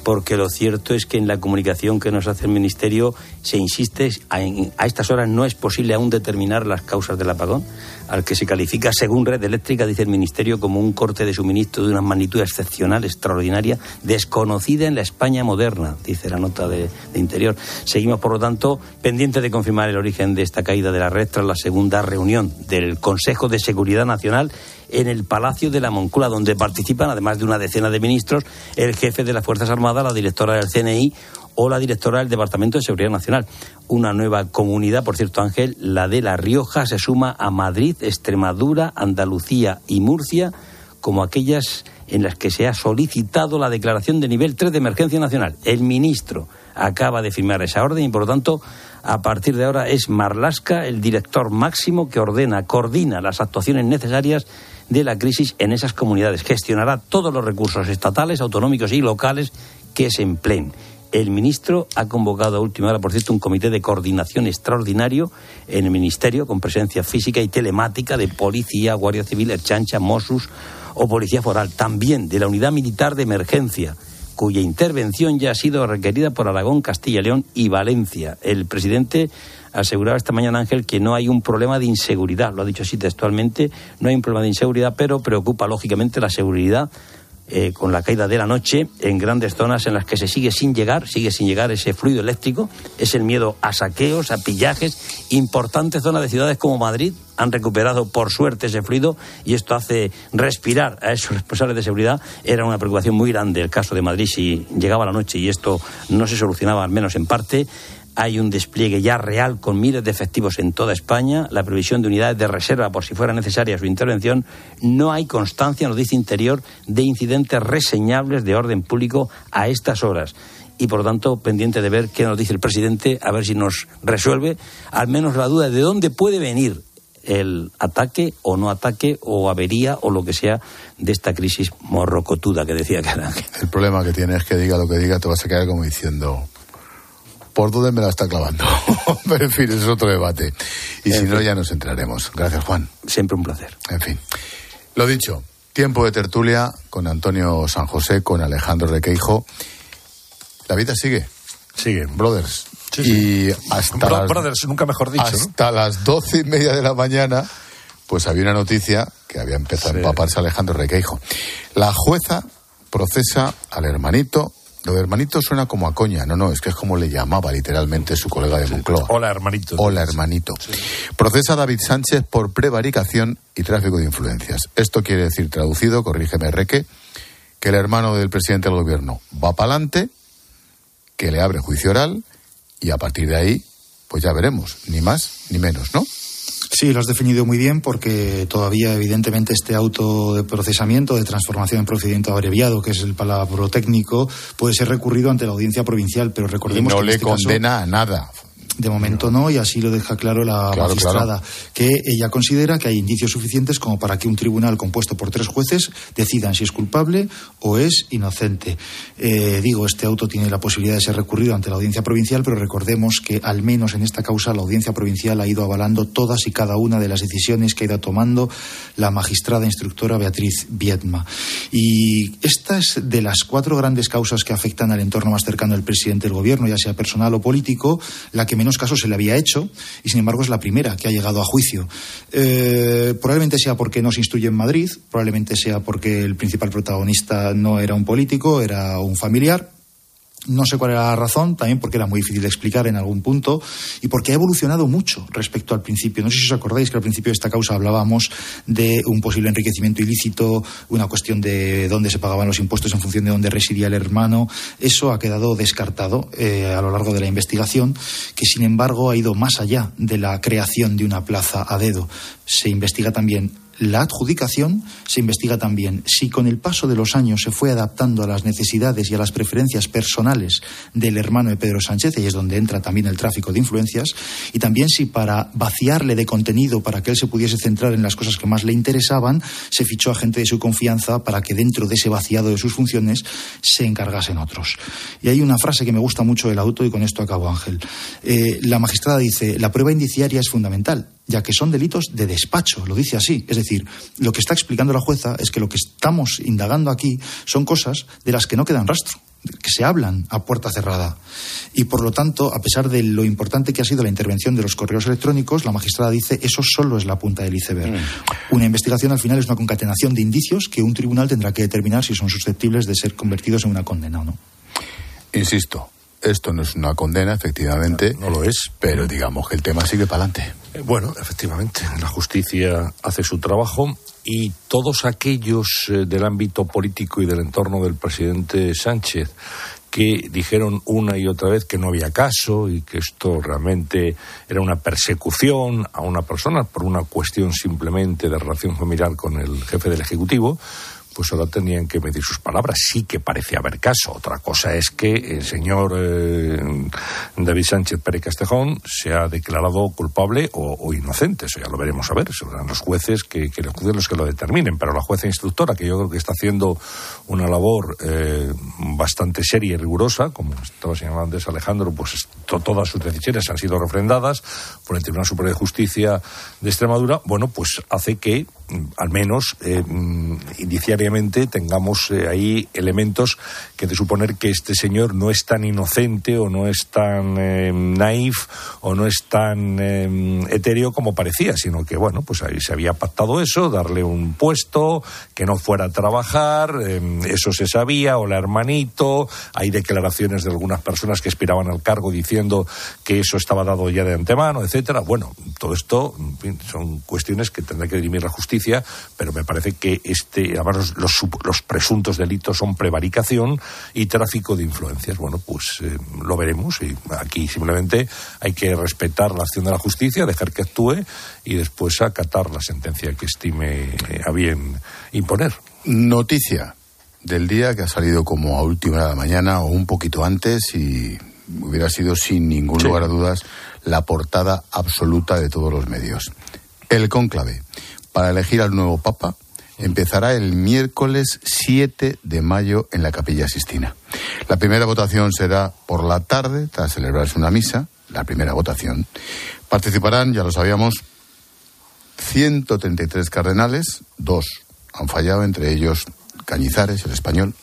porque lo cierto es que en la comunicación que nos hace el Ministerio se insiste, a, a estas horas no es posible aún determinar las causas del apagón, al que se califica, según Red Eléctrica, dice el Ministerio, como un corte de suministro de una magnitud excepcional, extraordinaria, desconocida en la España moderna, dice la nota de, Interior. Seguimos, por lo tanto, pendientes de confirmar el origen de esta caída de la red tras la segunda reunión del Consejo de Seguridad Nacional en el Palacio de la Moncloa, donde participan, además de una decena de ministros, el jefe de las Fuerzas Armadas, la directora del CNI o la directora del Departamento de Seguridad Nacional. Una nueva comunidad, por cierto, Ángel, la de La Rioja, se suma a Madrid, Extremadura, Andalucía y Murcia como aquellas en las que se ha solicitado la declaración de nivel 3 de emergencia nacional. El ministro acaba de firmar esa orden y, por lo tanto, a partir de ahora es Marlasca el director máximo que ordena, coordina las actuaciones necesarias de la crisis en esas comunidades. Gestionará todos los recursos estatales, autonómicos y locales que se empleen. El ministro ha convocado a última hora, por cierto, un comité de coordinación extraordinario en el ministerio con presencia física y telemática de policía, guardia civil, Erchancha, Mossus o policía foral. También de la unidad militar de emergencia cuya intervención ya ha sido requerida por Aragón, Castilla y León y Valencia. El presidente aseguraba esta mañana, Ángel, que no hay un problema de inseguridad, lo ha dicho así textualmente, no hay un problema de inseguridad, pero preocupa lógicamente la seguridad eh, con la caída de la noche en grandes zonas en las que se sigue sin llegar, sigue sin llegar ese fluido eléctrico, es el miedo a saqueos, a pillajes. Importantes zonas de ciudades como Madrid han recuperado por suerte ese fluido y esto hace respirar a esos [laughs] responsables de seguridad. Era una preocupación muy grande el caso de Madrid si llegaba la noche y esto no se solucionaba, al menos en parte. Hay un despliegue ya real con miles de efectivos en toda España, la previsión de unidades de reserva por si fuera necesaria su intervención. No hay constancia, nos dice Interior, de incidentes reseñables de orden público a estas horas. y por tanto pendiente de ver qué nos dice el presidente, a ver si nos resuelve al menos la duda de dónde puede venir el ataque o no ataque o avería o lo que sea de esta crisis morrocotuda que decía que era. El problema que tiene es que diga lo que diga, te vas a quedar como diciendo, ¿por dónde me la está clavando? Pero [laughs] en fin, es otro debate. Y si no, ya nos entraremos. Gracias, Juan. Siempre un placer. En fin. Lo dicho, tiempo de tertulia con Antonio San José, con Alejandro Requeijo. La vida sigue. Sigue. Brothers. Y hasta, las, Brothers, nunca mejor dicho. ¿no? hasta las doce y media de la mañana, pues había una noticia que había empezado a empaparse Alejandro Requeijo. La jueza procesa al hermanito. Lo de hermanito suena como a coña. No, no, es que es como le llamaba literalmente su colega de Moncloa. Hola, hermanito. Hola, hermanito. Procesa a David Sánchez por prevaricación y tráfico de influencias. Esto quiere decir, traducido, corrígeme, Reque, que el hermano del presidente del gobierno va para adelante, que le abre juicio oral y a partir de ahí, pues ya veremos, ni más ni menos, ¿no? Sí, lo has definido muy bien porque todavía evidentemente este auto de procesamiento, de transformación en procedimiento abreviado, que es el palabra técnico, puede ser recurrido ante la audiencia provincial, pero Y recordemos no que en le este caso- condena a nada. De momento no, y así lo deja claro la Claro, magistrada, claro. que ella considera que hay indicios suficientes como para que un tribunal compuesto por tres jueces decidan si es culpable o es inocente. Eh, digo, este auto tiene la posibilidad de ser recurrido ante la audiencia provincial, pero recordemos que al menos en esta causa la audiencia provincial ha ido avalando todas y cada una de las decisiones que ha ido tomando la magistrada instructora Beatriz Viedma. Y esta es de las cuatro grandes causas que afectan al entorno más cercano del presidente del gobierno, ya sea personal o político, la que menos caso se le había hecho y sin embargo es la primera que ha llegado a juicio. Eh, probablemente sea porque no se instruye en Madrid, probablemente sea porque el principal protagonista no era un político, era un familiar. No sé cuál era la razón, también porque era muy difícil de explicar en algún punto y porque ha evolucionado mucho respecto al principio. No sé si os acordáis que al principio de esta causa hablábamos de un posible enriquecimiento ilícito, una cuestión de dónde se pagaban los impuestos en función de dónde residía el hermano. Eso ha quedado descartado eh, a lo largo de la investigación, que sin embargo ha ido más allá de la creación de una plaza a dedo. Se investiga también la adjudicación se investiga también si con el paso de los años se fue adaptando a las necesidades y a las preferencias personales del hermano de Pedro Sánchez, y es donde entra también el tráfico de influencias, y también si para vaciarle de contenido, para que él se pudiese centrar en las cosas que más le interesaban, se fichó a gente de su confianza para que dentro de ese vaciado de sus funciones se encargasen otros. Y hay una frase que me gusta mucho del auto, y con esto acabo, Ángel. Eh, la magistrada dice, la prueba indiciaria es fundamental ya que son delitos de despacho, lo dice así. Es decir, lo que está explicando la jueza es que lo que estamos indagando aquí son cosas de las que no quedan rastro, que se hablan a puerta cerrada. Y por lo tanto, a pesar de lo importante que ha sido la intervención de los correos electrónicos, la magistrada dice eso solo es la punta del iceberg. Una investigación al final es una concatenación de indicios que un tribunal tendrá que determinar si son susceptibles de ser convertidos en una condena o no. Insisto, esto no es una condena, efectivamente. No lo es. Pero digamos que el tema sigue para adelante. Eh, Bueno, efectivamente, la justicia hace su trabajo y todos aquellos eh, del ámbito político y del entorno del presidente Sánchez que dijeron una y otra vez que no había caso y que esto realmente era una persecución a una persona por una cuestión simplemente de relación familiar con el jefe del Ejecutivo, pues ahora tenían que medir sus palabras. Sí que parece haber caso. Otra cosa es que el señor eh, David Sánchez Pérez Castejón se ha declarado culpable o, inocente. Eso ya lo veremos a ver. Serán los jueces que, que juzguen los que lo determinen. Pero la jueza instructora, que yo creo que está haciendo una labor eh, bastante seria y rigurosa, como estaba señalando antes Alejandro, pues to- todas sus decisiones han sido refrendadas por el Tribunal Superior de Justicia de Extremadura. Bueno, pues hace que al menos eh, mm, indiciariamente tengamos eh, ahí elementos que de suponer que este señor no es tan inocente o no es tan eh, naif o no es tan eh, etéreo como parecía, sino que bueno, pues ahí se había pactado eso, darle un puesto, que no fuera a trabajar, eso se sabía, hola hermanito, hay declaraciones de algunas personas que aspiraban al cargo diciendo que eso estaba dado ya de antemano, etcétera. Bueno, todo esto son cuestiones que tendrá que dirimir la justicia, pero me parece que este, además los, los los presuntos delitos son prevaricación y tráfico de influencias. Bueno, pues eh, lo veremos y aquí simplemente hay que respetar la acción de la justicia, dejar que actúe y después acatar la sentencia que estime a bien imponer. Noticia del día que ha salido como a última hora de la mañana o un poquito antes y hubiera sido sin ningún lugar a dudas la portada absoluta de todos los medios. El cónclave para elegir al nuevo Papa empezará el miércoles 7 de mayo en la Capilla Sistina. La primera votación será por la tarde, tras celebrarse una misa, la primera votación. Participarán, ya lo sabíamos, 133 cardenales, dos han fallado, entre ellos Cañizares, el español.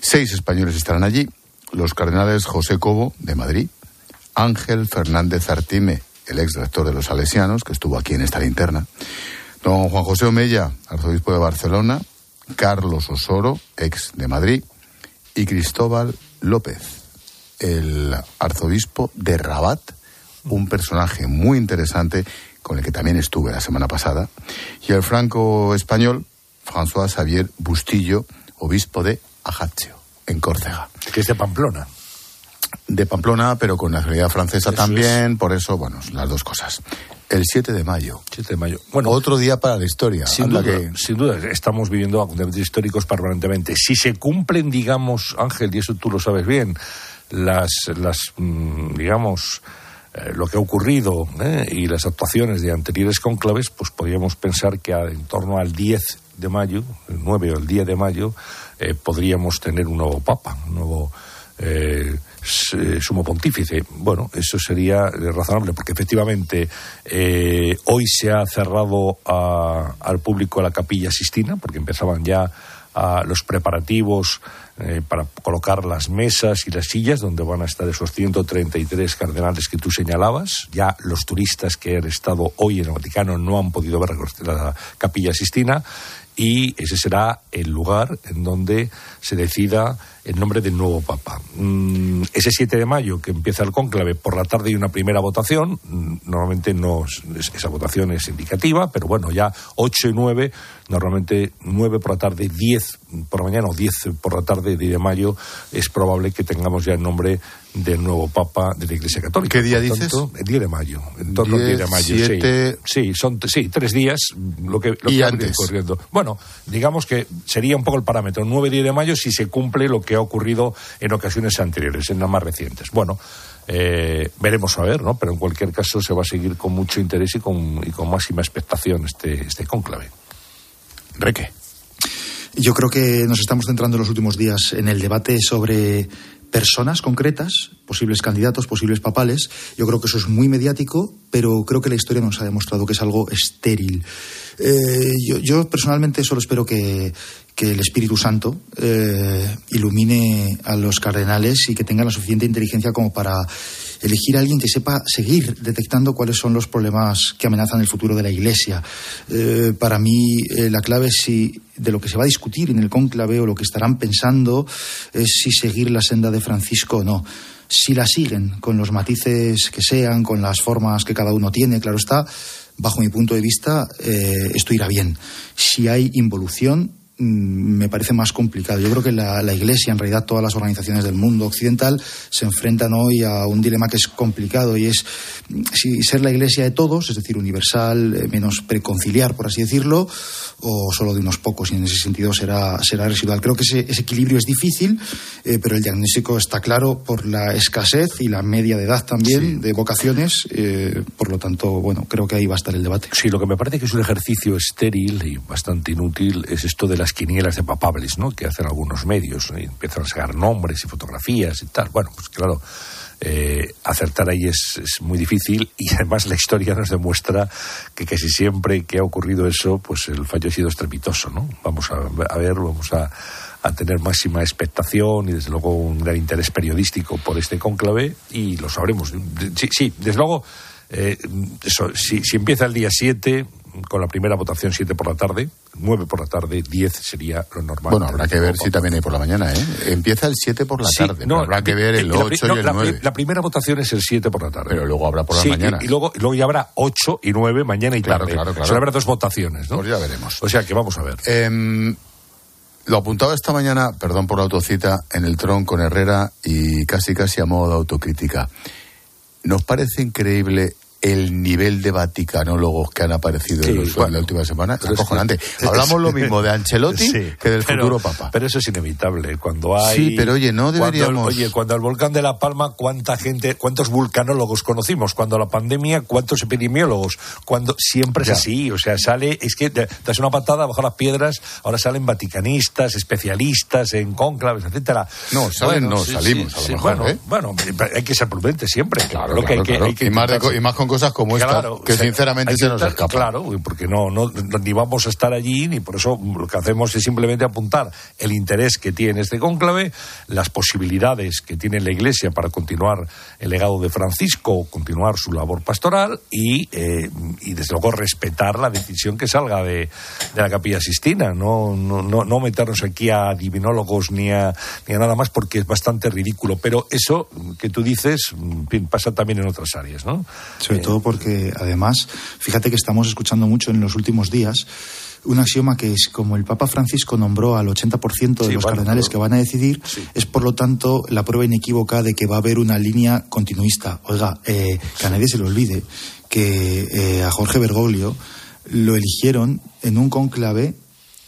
Seis españoles estarán allí, los cardenales José Cobo, de Madrid, Ángel Fernández Artime, el ex rector de los Salesianos, que estuvo aquí en esta linterna, don Juan José Omella, arzobispo de Barcelona, Carlos Osoro, ex de Madrid, y Cristóbal López, el arzobispo de Rabat, un personaje muy interesante con el que también estuve la semana pasada, y el franco español François Xavier Bustillo, obispo de Ajaccio, en Córcega. Que es de Pamplona. De Pamplona, pero con nacionalidad francesa Eso también, por eso, bueno, las dos cosas. El 7 de mayo. 7 de mayo. Bueno, Otro día para la historia. Sin duda, que- sin duda, estamos viviendo acontecimientos históricos permanentemente. Si se cumplen, digamos, Ángel, y eso tú lo sabes bien, las, las mm, digamos, eh, lo que ha ocurrido ¿eh? y las actuaciones de anteriores conclaves, pues podríamos pensar que a- en torno al 10 de mayo, el 9 o el 10 de mayo, eh, podríamos tener un nuevo papa, un nuevo eh, eh, sumo pontífice. Bueno, eso sería eh, razonable, porque efectivamente eh, hoy se ha cerrado a- al público la capilla Sistina, porque empezaban ya a los preparativos eh, para colocar las mesas y las sillas donde van a estar esos 133 cardenales que tú señalabas. Ya los turistas que han estado hoy en el Vaticano no han podido ver la capilla Sistina y ese será el lugar en donde se decida el nombre del nuevo Papa. Mm, ese 7 de mayo que empieza el cónclave, por la tarde hay una primera votación, mm, normalmente no es- esa votación es indicativa, pero bueno, ya 8 y 9, normalmente 9 por la tarde, 10 por la mañana o 10 por la tarde de mayo, es probable que tengamos ya el nombre del nuevo Papa de la Iglesia Católica. ¿Qué día Por dices? tanto, el 10 de mayo, en torno al 10 de 10, mayo, siete- sí. Sí, son sí, tres días lo que, lo Y que habría antes. ocurriendo. Bueno, digamos que sería un poco el parámetro, 9-10 de mayo, si se cumple lo que ha ocurrido en ocasiones anteriores, en las más recientes. Bueno, eh, veremos a ver, ¿no? Pero en cualquier caso se va a seguir con mucho interés y con, y con máxima expectación este, este cónclave. Reque. Yo creo que nos estamos centrando en los últimos días en el debate sobre personas concretas, posibles candidatos, posibles papales. Yo creo que eso es muy mediático, pero creo que la historia nos ha demostrado que es algo estéril. Eh, yo, yo personalmente solo espero que, que el Espíritu Santo eh, ilumine a los cardenales y que tengan la suficiente inteligencia como para elegir a alguien que sepa seguir detectando cuáles son los problemas que amenazan el futuro de la Iglesia. Eh, para mí, eh, la clave si, de lo que se va a discutir en el cónclave o lo que estarán pensando es si seguir la senda de Francisco o no. Si la siguen con los matices que sean, con las formas que cada uno tiene, claro está, bajo mi punto de vista, eh, esto irá bien. Si hay involución, me parece más complicado. Yo creo que la, la Iglesia, en realidad todas las organizaciones del mundo occidental, se enfrentan hoy a un dilema que es complicado y es mm, si ser la Iglesia de todos, es decir, universal, eh, menos preconciliar, por así decirlo, o solo de unos pocos y en ese sentido será, será residual. Creo que ese, ese equilibrio es difícil, eh, pero el diagnóstico está claro por la escasez y la media de edad también de vocaciones. eh, por lo tanto, bueno, creo que ahí va a estar el debate. Sí, lo que me parece que es un ejercicio estéril y bastante inútil es esto de las quinielas de papables, ¿no? Que hacen algunos medios, y empiezan a sacar nombres y fotografías y tal. Bueno, pues claro, eh, acertar ahí es, es muy difícil y además la historia nos demuestra que casi siempre que ha ocurrido eso, pues el fallo ha sido estrepitoso, ¿no? Vamos a, ver, vamos a, tener máxima expectación y desde luego un gran interés periodístico por este cónclave y lo sabremos. Sí, desde luego, eh, si, si empieza el día 7 con la primera votación 7 por la tarde, 9 por la tarde, 10 sería lo normal. Bueno, habrá que ver si también hay por la mañana, ¿eh? Empieza el 7 por la Sí, tarde. no, habrá que ver el la pri- 8 no, y el la, pri- 9. la primera votación es el 7 por la tarde. Pero luego habrá por la Sí, mañana. Y, y luego, y luego ya habrá 8 y 9 mañana y Claro, tarde. claro, claro. Suele haber dos votaciones, ¿no? Pues ya veremos. O sea que vamos a ver. Em, lo apuntaba esta mañana, perdón por la autocita, en el tron con Herrera y casi casi a modo de autocrítica. ¿Nos parece increíble el nivel de vaticanólogos que han aparecido Sí, en, los- bueno, en la última semana es acojonante. es- Hablamos lo mismo de Ancelotti Sí, que del pero- futuro Papa. Pero eso es inevitable. Cuando hay. Sí, pero oye, no cuando deberíamos- oye, cuando el volcán de La Palma, ¿cuánta gente, cuántos vulcanólogos conocimos? Cuando la pandemia, ¿cuántos epidemiólogos? Cuando siempre es Ya. así. O sea, sale, es que te das una patada bajo las piedras, ahora salen vaticanistas, especialistas en cónclaves, etcétera. No, salen, no, salimos, a lo mejor, Bueno, ¿eh? bueno, hay que ser prudente siempre. Claro, Claro, que hay que, claro. hay que y, más de intentar- co- y más con cosas como esta, Claro, que o sea, sinceramente se que nos escapa. Claro, porque no, ni vamos a estar allí, ni por eso lo que hacemos es simplemente apuntar el interés que tiene este cónclave, las posibilidades que tiene la Iglesia para continuar el legado de Francisco, continuar su labor pastoral y, eh, y desde luego respetar la decisión que salga de, de la Capilla Sistina, no, no, no, no meternos aquí a divinólogos ni a, ni a nada más porque es bastante ridículo. Pero eso que tú dices, en fin, pasa también en otras áreas, ¿no? Sobre todo porque, además, fíjate que estamos escuchando mucho en los últimos días un axioma que es como el Papa Francisco nombró al 80% de Sí, los bueno, cardenales pero- que van a decidir, es por lo tanto la prueba inequívoca de que va a haber una línea continuista. Oiga, eh, que a nadie se le olvide que eh, a Jorge Bergoglio lo eligieron en un conclave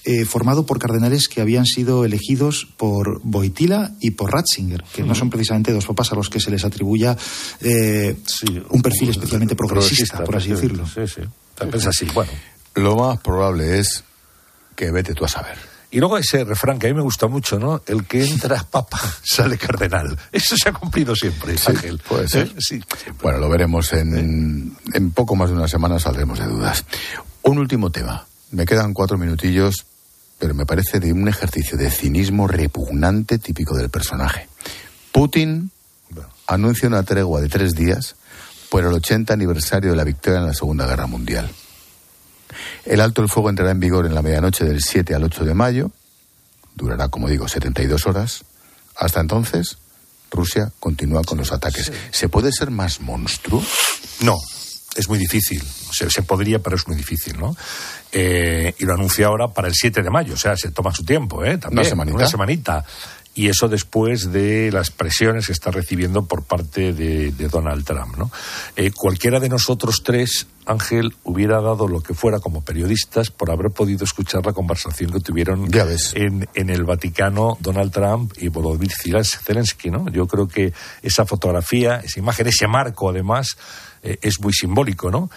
eh, formado por cardenales que habían sido elegidos por Boitila y por Ratzinger, que no son precisamente dos papas a los que se les atribuya eh, un perfil especialmente progresista, por así decirlo. Sí, sí. Es así, bueno. Lo más probable es que vete tú a saber. Y luego ese refrán que a mí me gusta mucho, ¿no? El que entra [laughs] papa sale cardenal. Eso se ha cumplido siempre, Ángel. Puede ser. ¿Eh? Sí. Bueno, lo veremos en, en poco más de una semana, saldremos de dudas. Un último tema. Me quedan cuatro minutillos, pero me parece de un ejercicio de cinismo repugnante típico del personaje. Putin anuncia una tregua de tres días por el 80 aniversario de la victoria en la Segunda Guerra Mundial. El alto el fuego entrará en vigor en la medianoche del 7 al 8 de mayo. Durará, como digo, 72 horas. Hasta entonces, Rusia continúa con los ataques. ¿Se puede ser más monstruo? No, es muy difícil. Se, se podría, pero es muy difícil, ¿no? Eh, y lo anuncia ahora para el 7 de mayo, o sea, se toma su tiempo, ¿eh? También, Una semanita. Una semanita. Y eso después de las presiones que está recibiendo por parte de, de Donald Trump, ¿no? Eh, cualquiera de nosotros tres, Ángel, hubiera dado lo que fuera como periodistas por haber podido escuchar la conversación que tuvieron En, en el Vaticano Donald Trump y Volodymyr Zelensky, ¿no? Yo creo que esa fotografía, esa imagen, ese marco, además, eh, es muy simbólico, ¿no?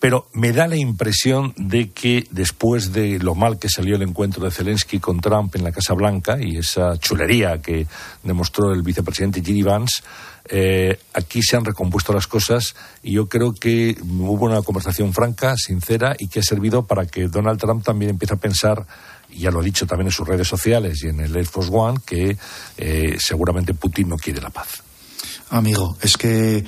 Pero me da la impresión de que después de lo mal que salió el encuentro de Zelensky con Trump en la Casa Blanca y esa chulería que demostró el vicepresidente J.D. Vance, eh, aquí se han recompuesto las cosas y yo creo que hubo una conversación franca, sincera y que ha servido para que Donald Trump también empiece a pensar ya lo ha dicho también en sus redes sociales y en el Air Force One, que eh, seguramente Putin no quiere la paz. Amigo, es que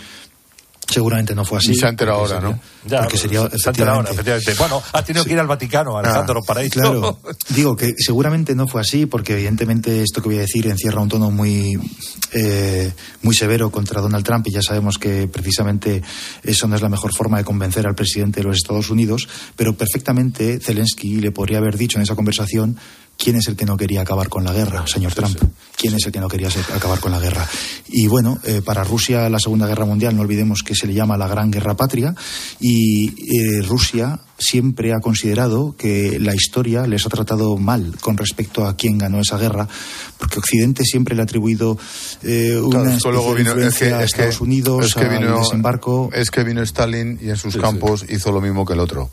seguramente no fue así. Y se ha enterado ahora, sería- ¿no? porque sería, se ha enterado ahora, efectivamente. efectivamente. Bueno, ha tenido que ir al Vaticano, Alejandro, Ah, para. Claro, digo que seguramente no fue así, porque evidentemente esto que voy a decir encierra un tono muy, eh, muy severo contra Donald Trump y ya sabemos que precisamente eso no es la mejor forma de convencer al presidente de los Estados Unidos, pero perfectamente Zelensky le podría haber dicho en esa conversación quién es el que no quería acabar con la guerra, señor Trump. ¿Quién es el que no quería acabar con la guerra? Y bueno, eh, para Rusia la Segunda Guerra Mundial no olvidemos que se le llama la Gran Guerra Patria y eh, Rusia siempre ha considerado que la historia les ha tratado mal con respecto a quién ganó esa guerra, porque Occidente siempre le ha atribuido eh, una Claro, vino- es que- influencia a es que- Estados Unidos, es que al desembarco. Es que vino Stalin y en sus campos hizo lo mismo que el otro.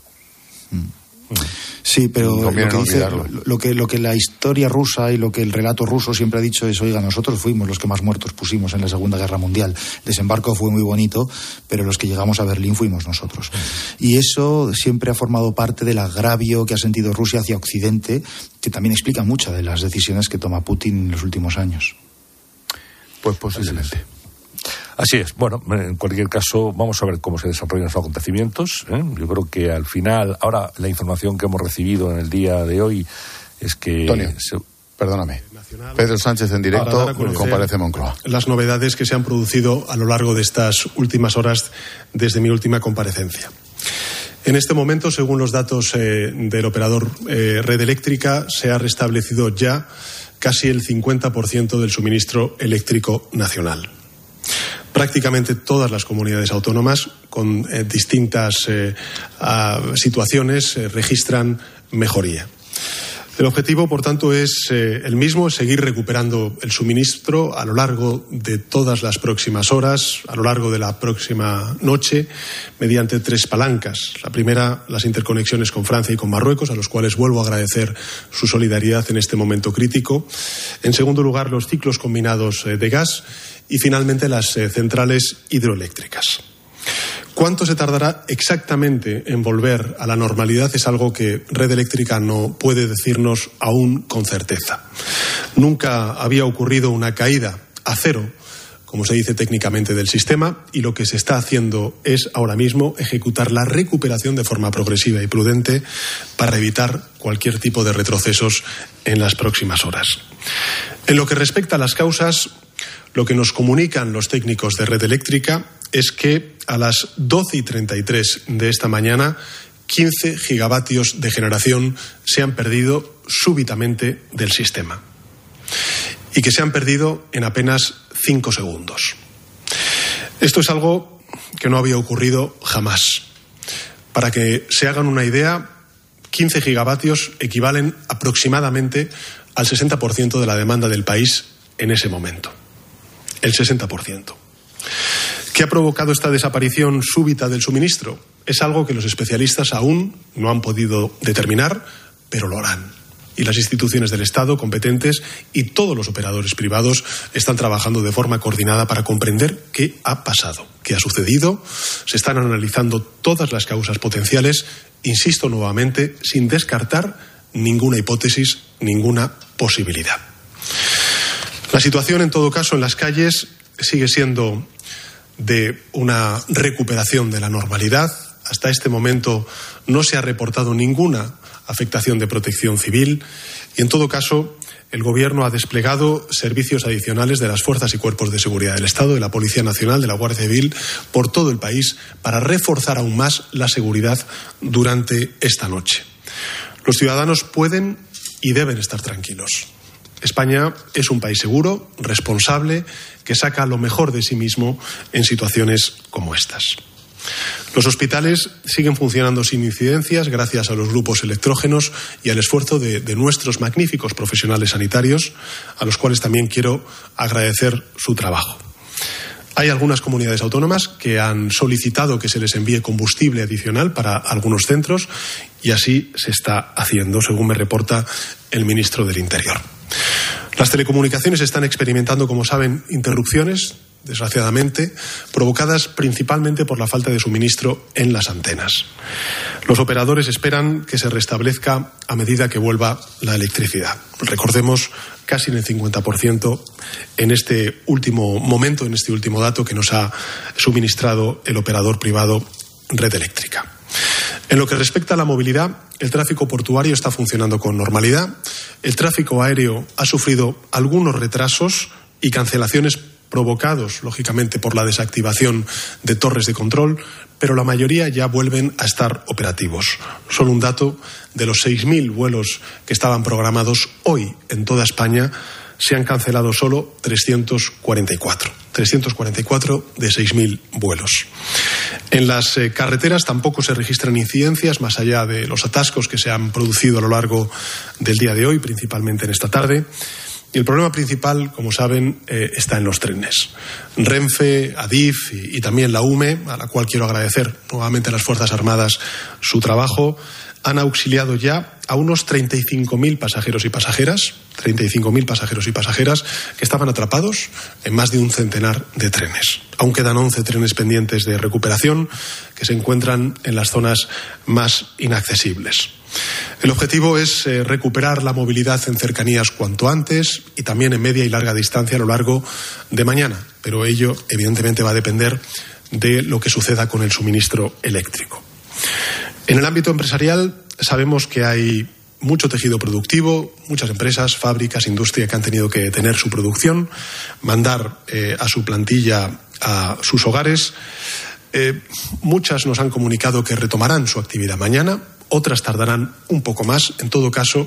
Sí, pero lo que, dice, lo, lo que, lo que la historia rusa y lo que el relato ruso siempre ha dicho es, oiga, nosotros fuimos los que más muertos pusimos en la Segunda Guerra Mundial. El desembarco fue muy bonito, pero los que llegamos a Berlín fuimos nosotros. Y eso siempre ha formado parte del agravio que ha sentido Rusia hacia Occidente, que también explica muchas de las decisiones que toma Putin en los últimos años. Pues posiblemente. Así es. Bueno, en cualquier caso, vamos a ver cómo se desarrollan los acontecimientos. ¿eh? Yo creo que al final, ahora la información que hemos recibido en el día de hoy es que. Antonio, se- Perdóname. Pedro Sánchez en directo comparece Moncloa. Las novedades que se han producido a lo largo de estas últimas horas desde mi última comparecencia. En este momento, según los datos eh, del operador eh, Red Eléctrica, se ha restablecido ya casi el 50% del suministro eléctrico nacional. Prácticamente todas las comunidades autónomas con eh, distintas eh, situaciones eh, registran mejoría. El objetivo, por tanto, es el mismo, seguir recuperando el suministro a lo largo de todas las próximas horas, a lo largo de la próxima noche, mediante tres palancas. La primera, las interconexiones con Francia y con Marruecos, a los cuales vuelvo a agradecer su solidaridad en este momento crítico. En segundo lugar, los ciclos combinados de gas y finalmente las eh, centrales hidroeléctricas. ¿Cuánto se tardará exactamente en volver a la normalidad? Es algo que Red Eléctrica no puede decirnos aún con certeza. Nunca había ocurrido una caída a cero, como se dice técnicamente, del sistema y lo que se está haciendo es ahora mismo ejecutar la recuperación de forma progresiva y prudente para evitar cualquier tipo de retrocesos en las próximas horas. En lo que respecta a las causas, lo que nos comunican los técnicos de red eléctrica es que a las 12 y 33 de esta mañana 15 gigavatios de generación se han perdido súbitamente del sistema y que se han perdido en apenas cinco segundos. Esto es algo que no había ocurrido jamás. Para que se hagan una idea, 15 gigavatios equivalen aproximadamente al 60% de la demanda del país en ese momento el 60%. ¿Qué ha provocado esta desaparición súbita del suministro? Es algo que los especialistas aún no han podido determinar, pero lo harán. Y las instituciones del Estado competentes y todos los operadores privados están trabajando de forma coordinada para comprender qué ha pasado, qué ha sucedido. Se están analizando todas las causas potenciales, insisto nuevamente, sin descartar ninguna hipótesis, ninguna posibilidad. La situación, en todo caso, en las calles sigue siendo de una recuperación de la normalidad. Hasta este momento no se ha reportado ninguna afectación de protección civil y, en todo caso, el Gobierno ha desplegado servicios adicionales de las fuerzas y cuerpos de seguridad del Estado, de la Policía Nacional, de la Guardia Civil, por todo el país para reforzar aún más la seguridad durante esta noche. Los ciudadanos pueden y deben estar tranquilos. España es un país seguro, responsable, que saca lo mejor de sí mismo en situaciones como estas. Los hospitales siguen funcionando sin incidencias gracias a los grupos electrógenos y al esfuerzo de, de, nuestros magníficos profesionales sanitarios, a los cuales también quiero agradecer su trabajo. Hay algunas comunidades autónomas que han solicitado que se les envíe combustible adicional para algunos centros y así se está haciendo, según me reporta el ministro del Interior. Las telecomunicaciones están experimentando, como saben, interrupciones, desgraciadamente, provocadas principalmente por la falta de suministro en las antenas. Los operadores esperan que se restablezca a medida que vuelva la electricidad. Recordemos casi en el 50% en este último momento, en este último dato que nos ha suministrado el operador privado Red Eléctrica. En lo que respecta a la movilidad, el tráfico portuario está funcionando con normalidad. El tráfico aéreo ha sufrido algunos retrasos y cancelaciones provocados, lógicamente, por la desactivación de torres de control, pero la mayoría ya vuelven a estar operativos. Solo un dato de los 6.000 vuelos que estaban programados hoy en toda España se han cancelado solo 344. 344 de 6.000 vuelos. En las eh, carreteras tampoco se registran incidencias, más allá de los atascos que se han producido a lo largo del día de hoy, principalmente en esta tarde. Y el problema principal, como saben, eh, está en los trenes. Renfe, Adif y, y también la UME, a la cual quiero agradecer nuevamente a las Fuerzas Armadas su trabajo, han auxiliado ya a unos 35.000 pasajeros y pasajeras, 35.000 pasajeros y pasajeras que estaban atrapados en más de un centenar de trenes. Aún quedan 11 trenes pendientes de recuperación que se encuentran en las zonas más inaccesibles. El objetivo es eh, recuperar la movilidad en cercanías cuanto antes y también en media y larga distancia a lo largo de mañana, pero ello evidentemente va a depender de lo que suceda con el suministro eléctrico. En el ámbito empresarial sabemos que hay mucho tejido productivo, muchas empresas, fábricas, industria que han tenido que tener su producción, mandar eh, a su plantilla a sus hogares. Eh, muchas nos han comunicado que retomarán su actividad mañana, otras tardarán un poco más. En todo caso,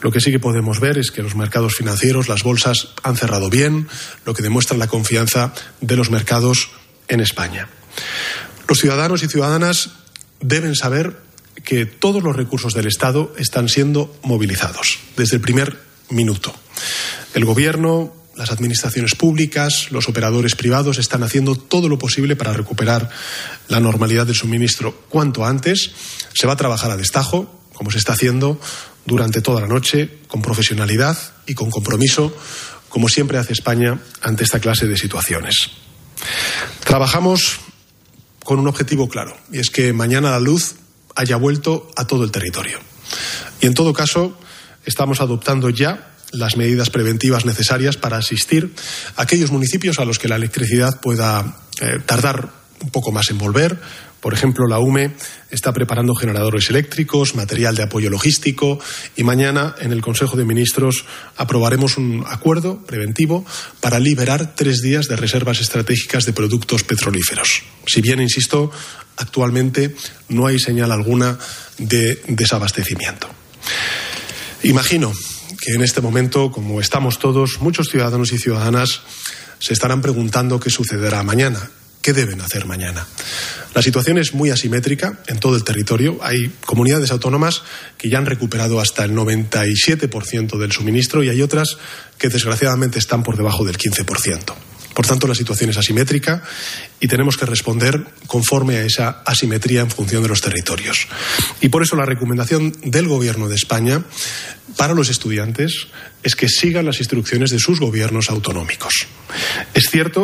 lo que sí que podemos ver es que los mercados financieros, las bolsas, han cerrado bien, lo que demuestra la confianza de los mercados en España. Los ciudadanos y ciudadanas deben saber que todos los recursos del Estado están siendo movilizados desde el primer minuto. El Gobierno, las administraciones públicas, los operadores privados están haciendo todo lo posible para recuperar la normalidad del suministro cuanto antes. Se va a trabajar a destajo, como se está haciendo durante toda la noche, con profesionalidad y con compromiso, como siempre hace España ante esta clase de situaciones. Trabajamos con un objetivo claro, y es que mañana la luz haya vuelto a todo el territorio. Y en todo caso, estamos adoptando ya las medidas preventivas necesarias para asistir a aquellos municipios a los que la electricidad pueda eh, tardar un poco más en volver. Por ejemplo, la UME está preparando generadores eléctricos, material de apoyo logístico y mañana en el Consejo de Ministros aprobaremos un acuerdo preventivo para liberar tres días de reservas estratégicas de productos petrolíferos. Si bien, insisto, actualmente no hay señal alguna de desabastecimiento. Imagino que en este momento, como estamos todos, muchos ciudadanos y ciudadanas se estarán preguntando qué sucederá mañana, qué deben hacer mañana. La situación es muy asimétrica en todo el territorio. Hay comunidades autónomas que ya han recuperado hasta el 97% del suministro y hay otras que desgraciadamente están por debajo del 15%. Por tanto, la situación es asimétrica y tenemos que responder conforme a esa asimetría en función de los territorios. Y por eso la recomendación del Gobierno de España para los estudiantes es que sigan las instrucciones de sus gobiernos autonómicos. Es cierto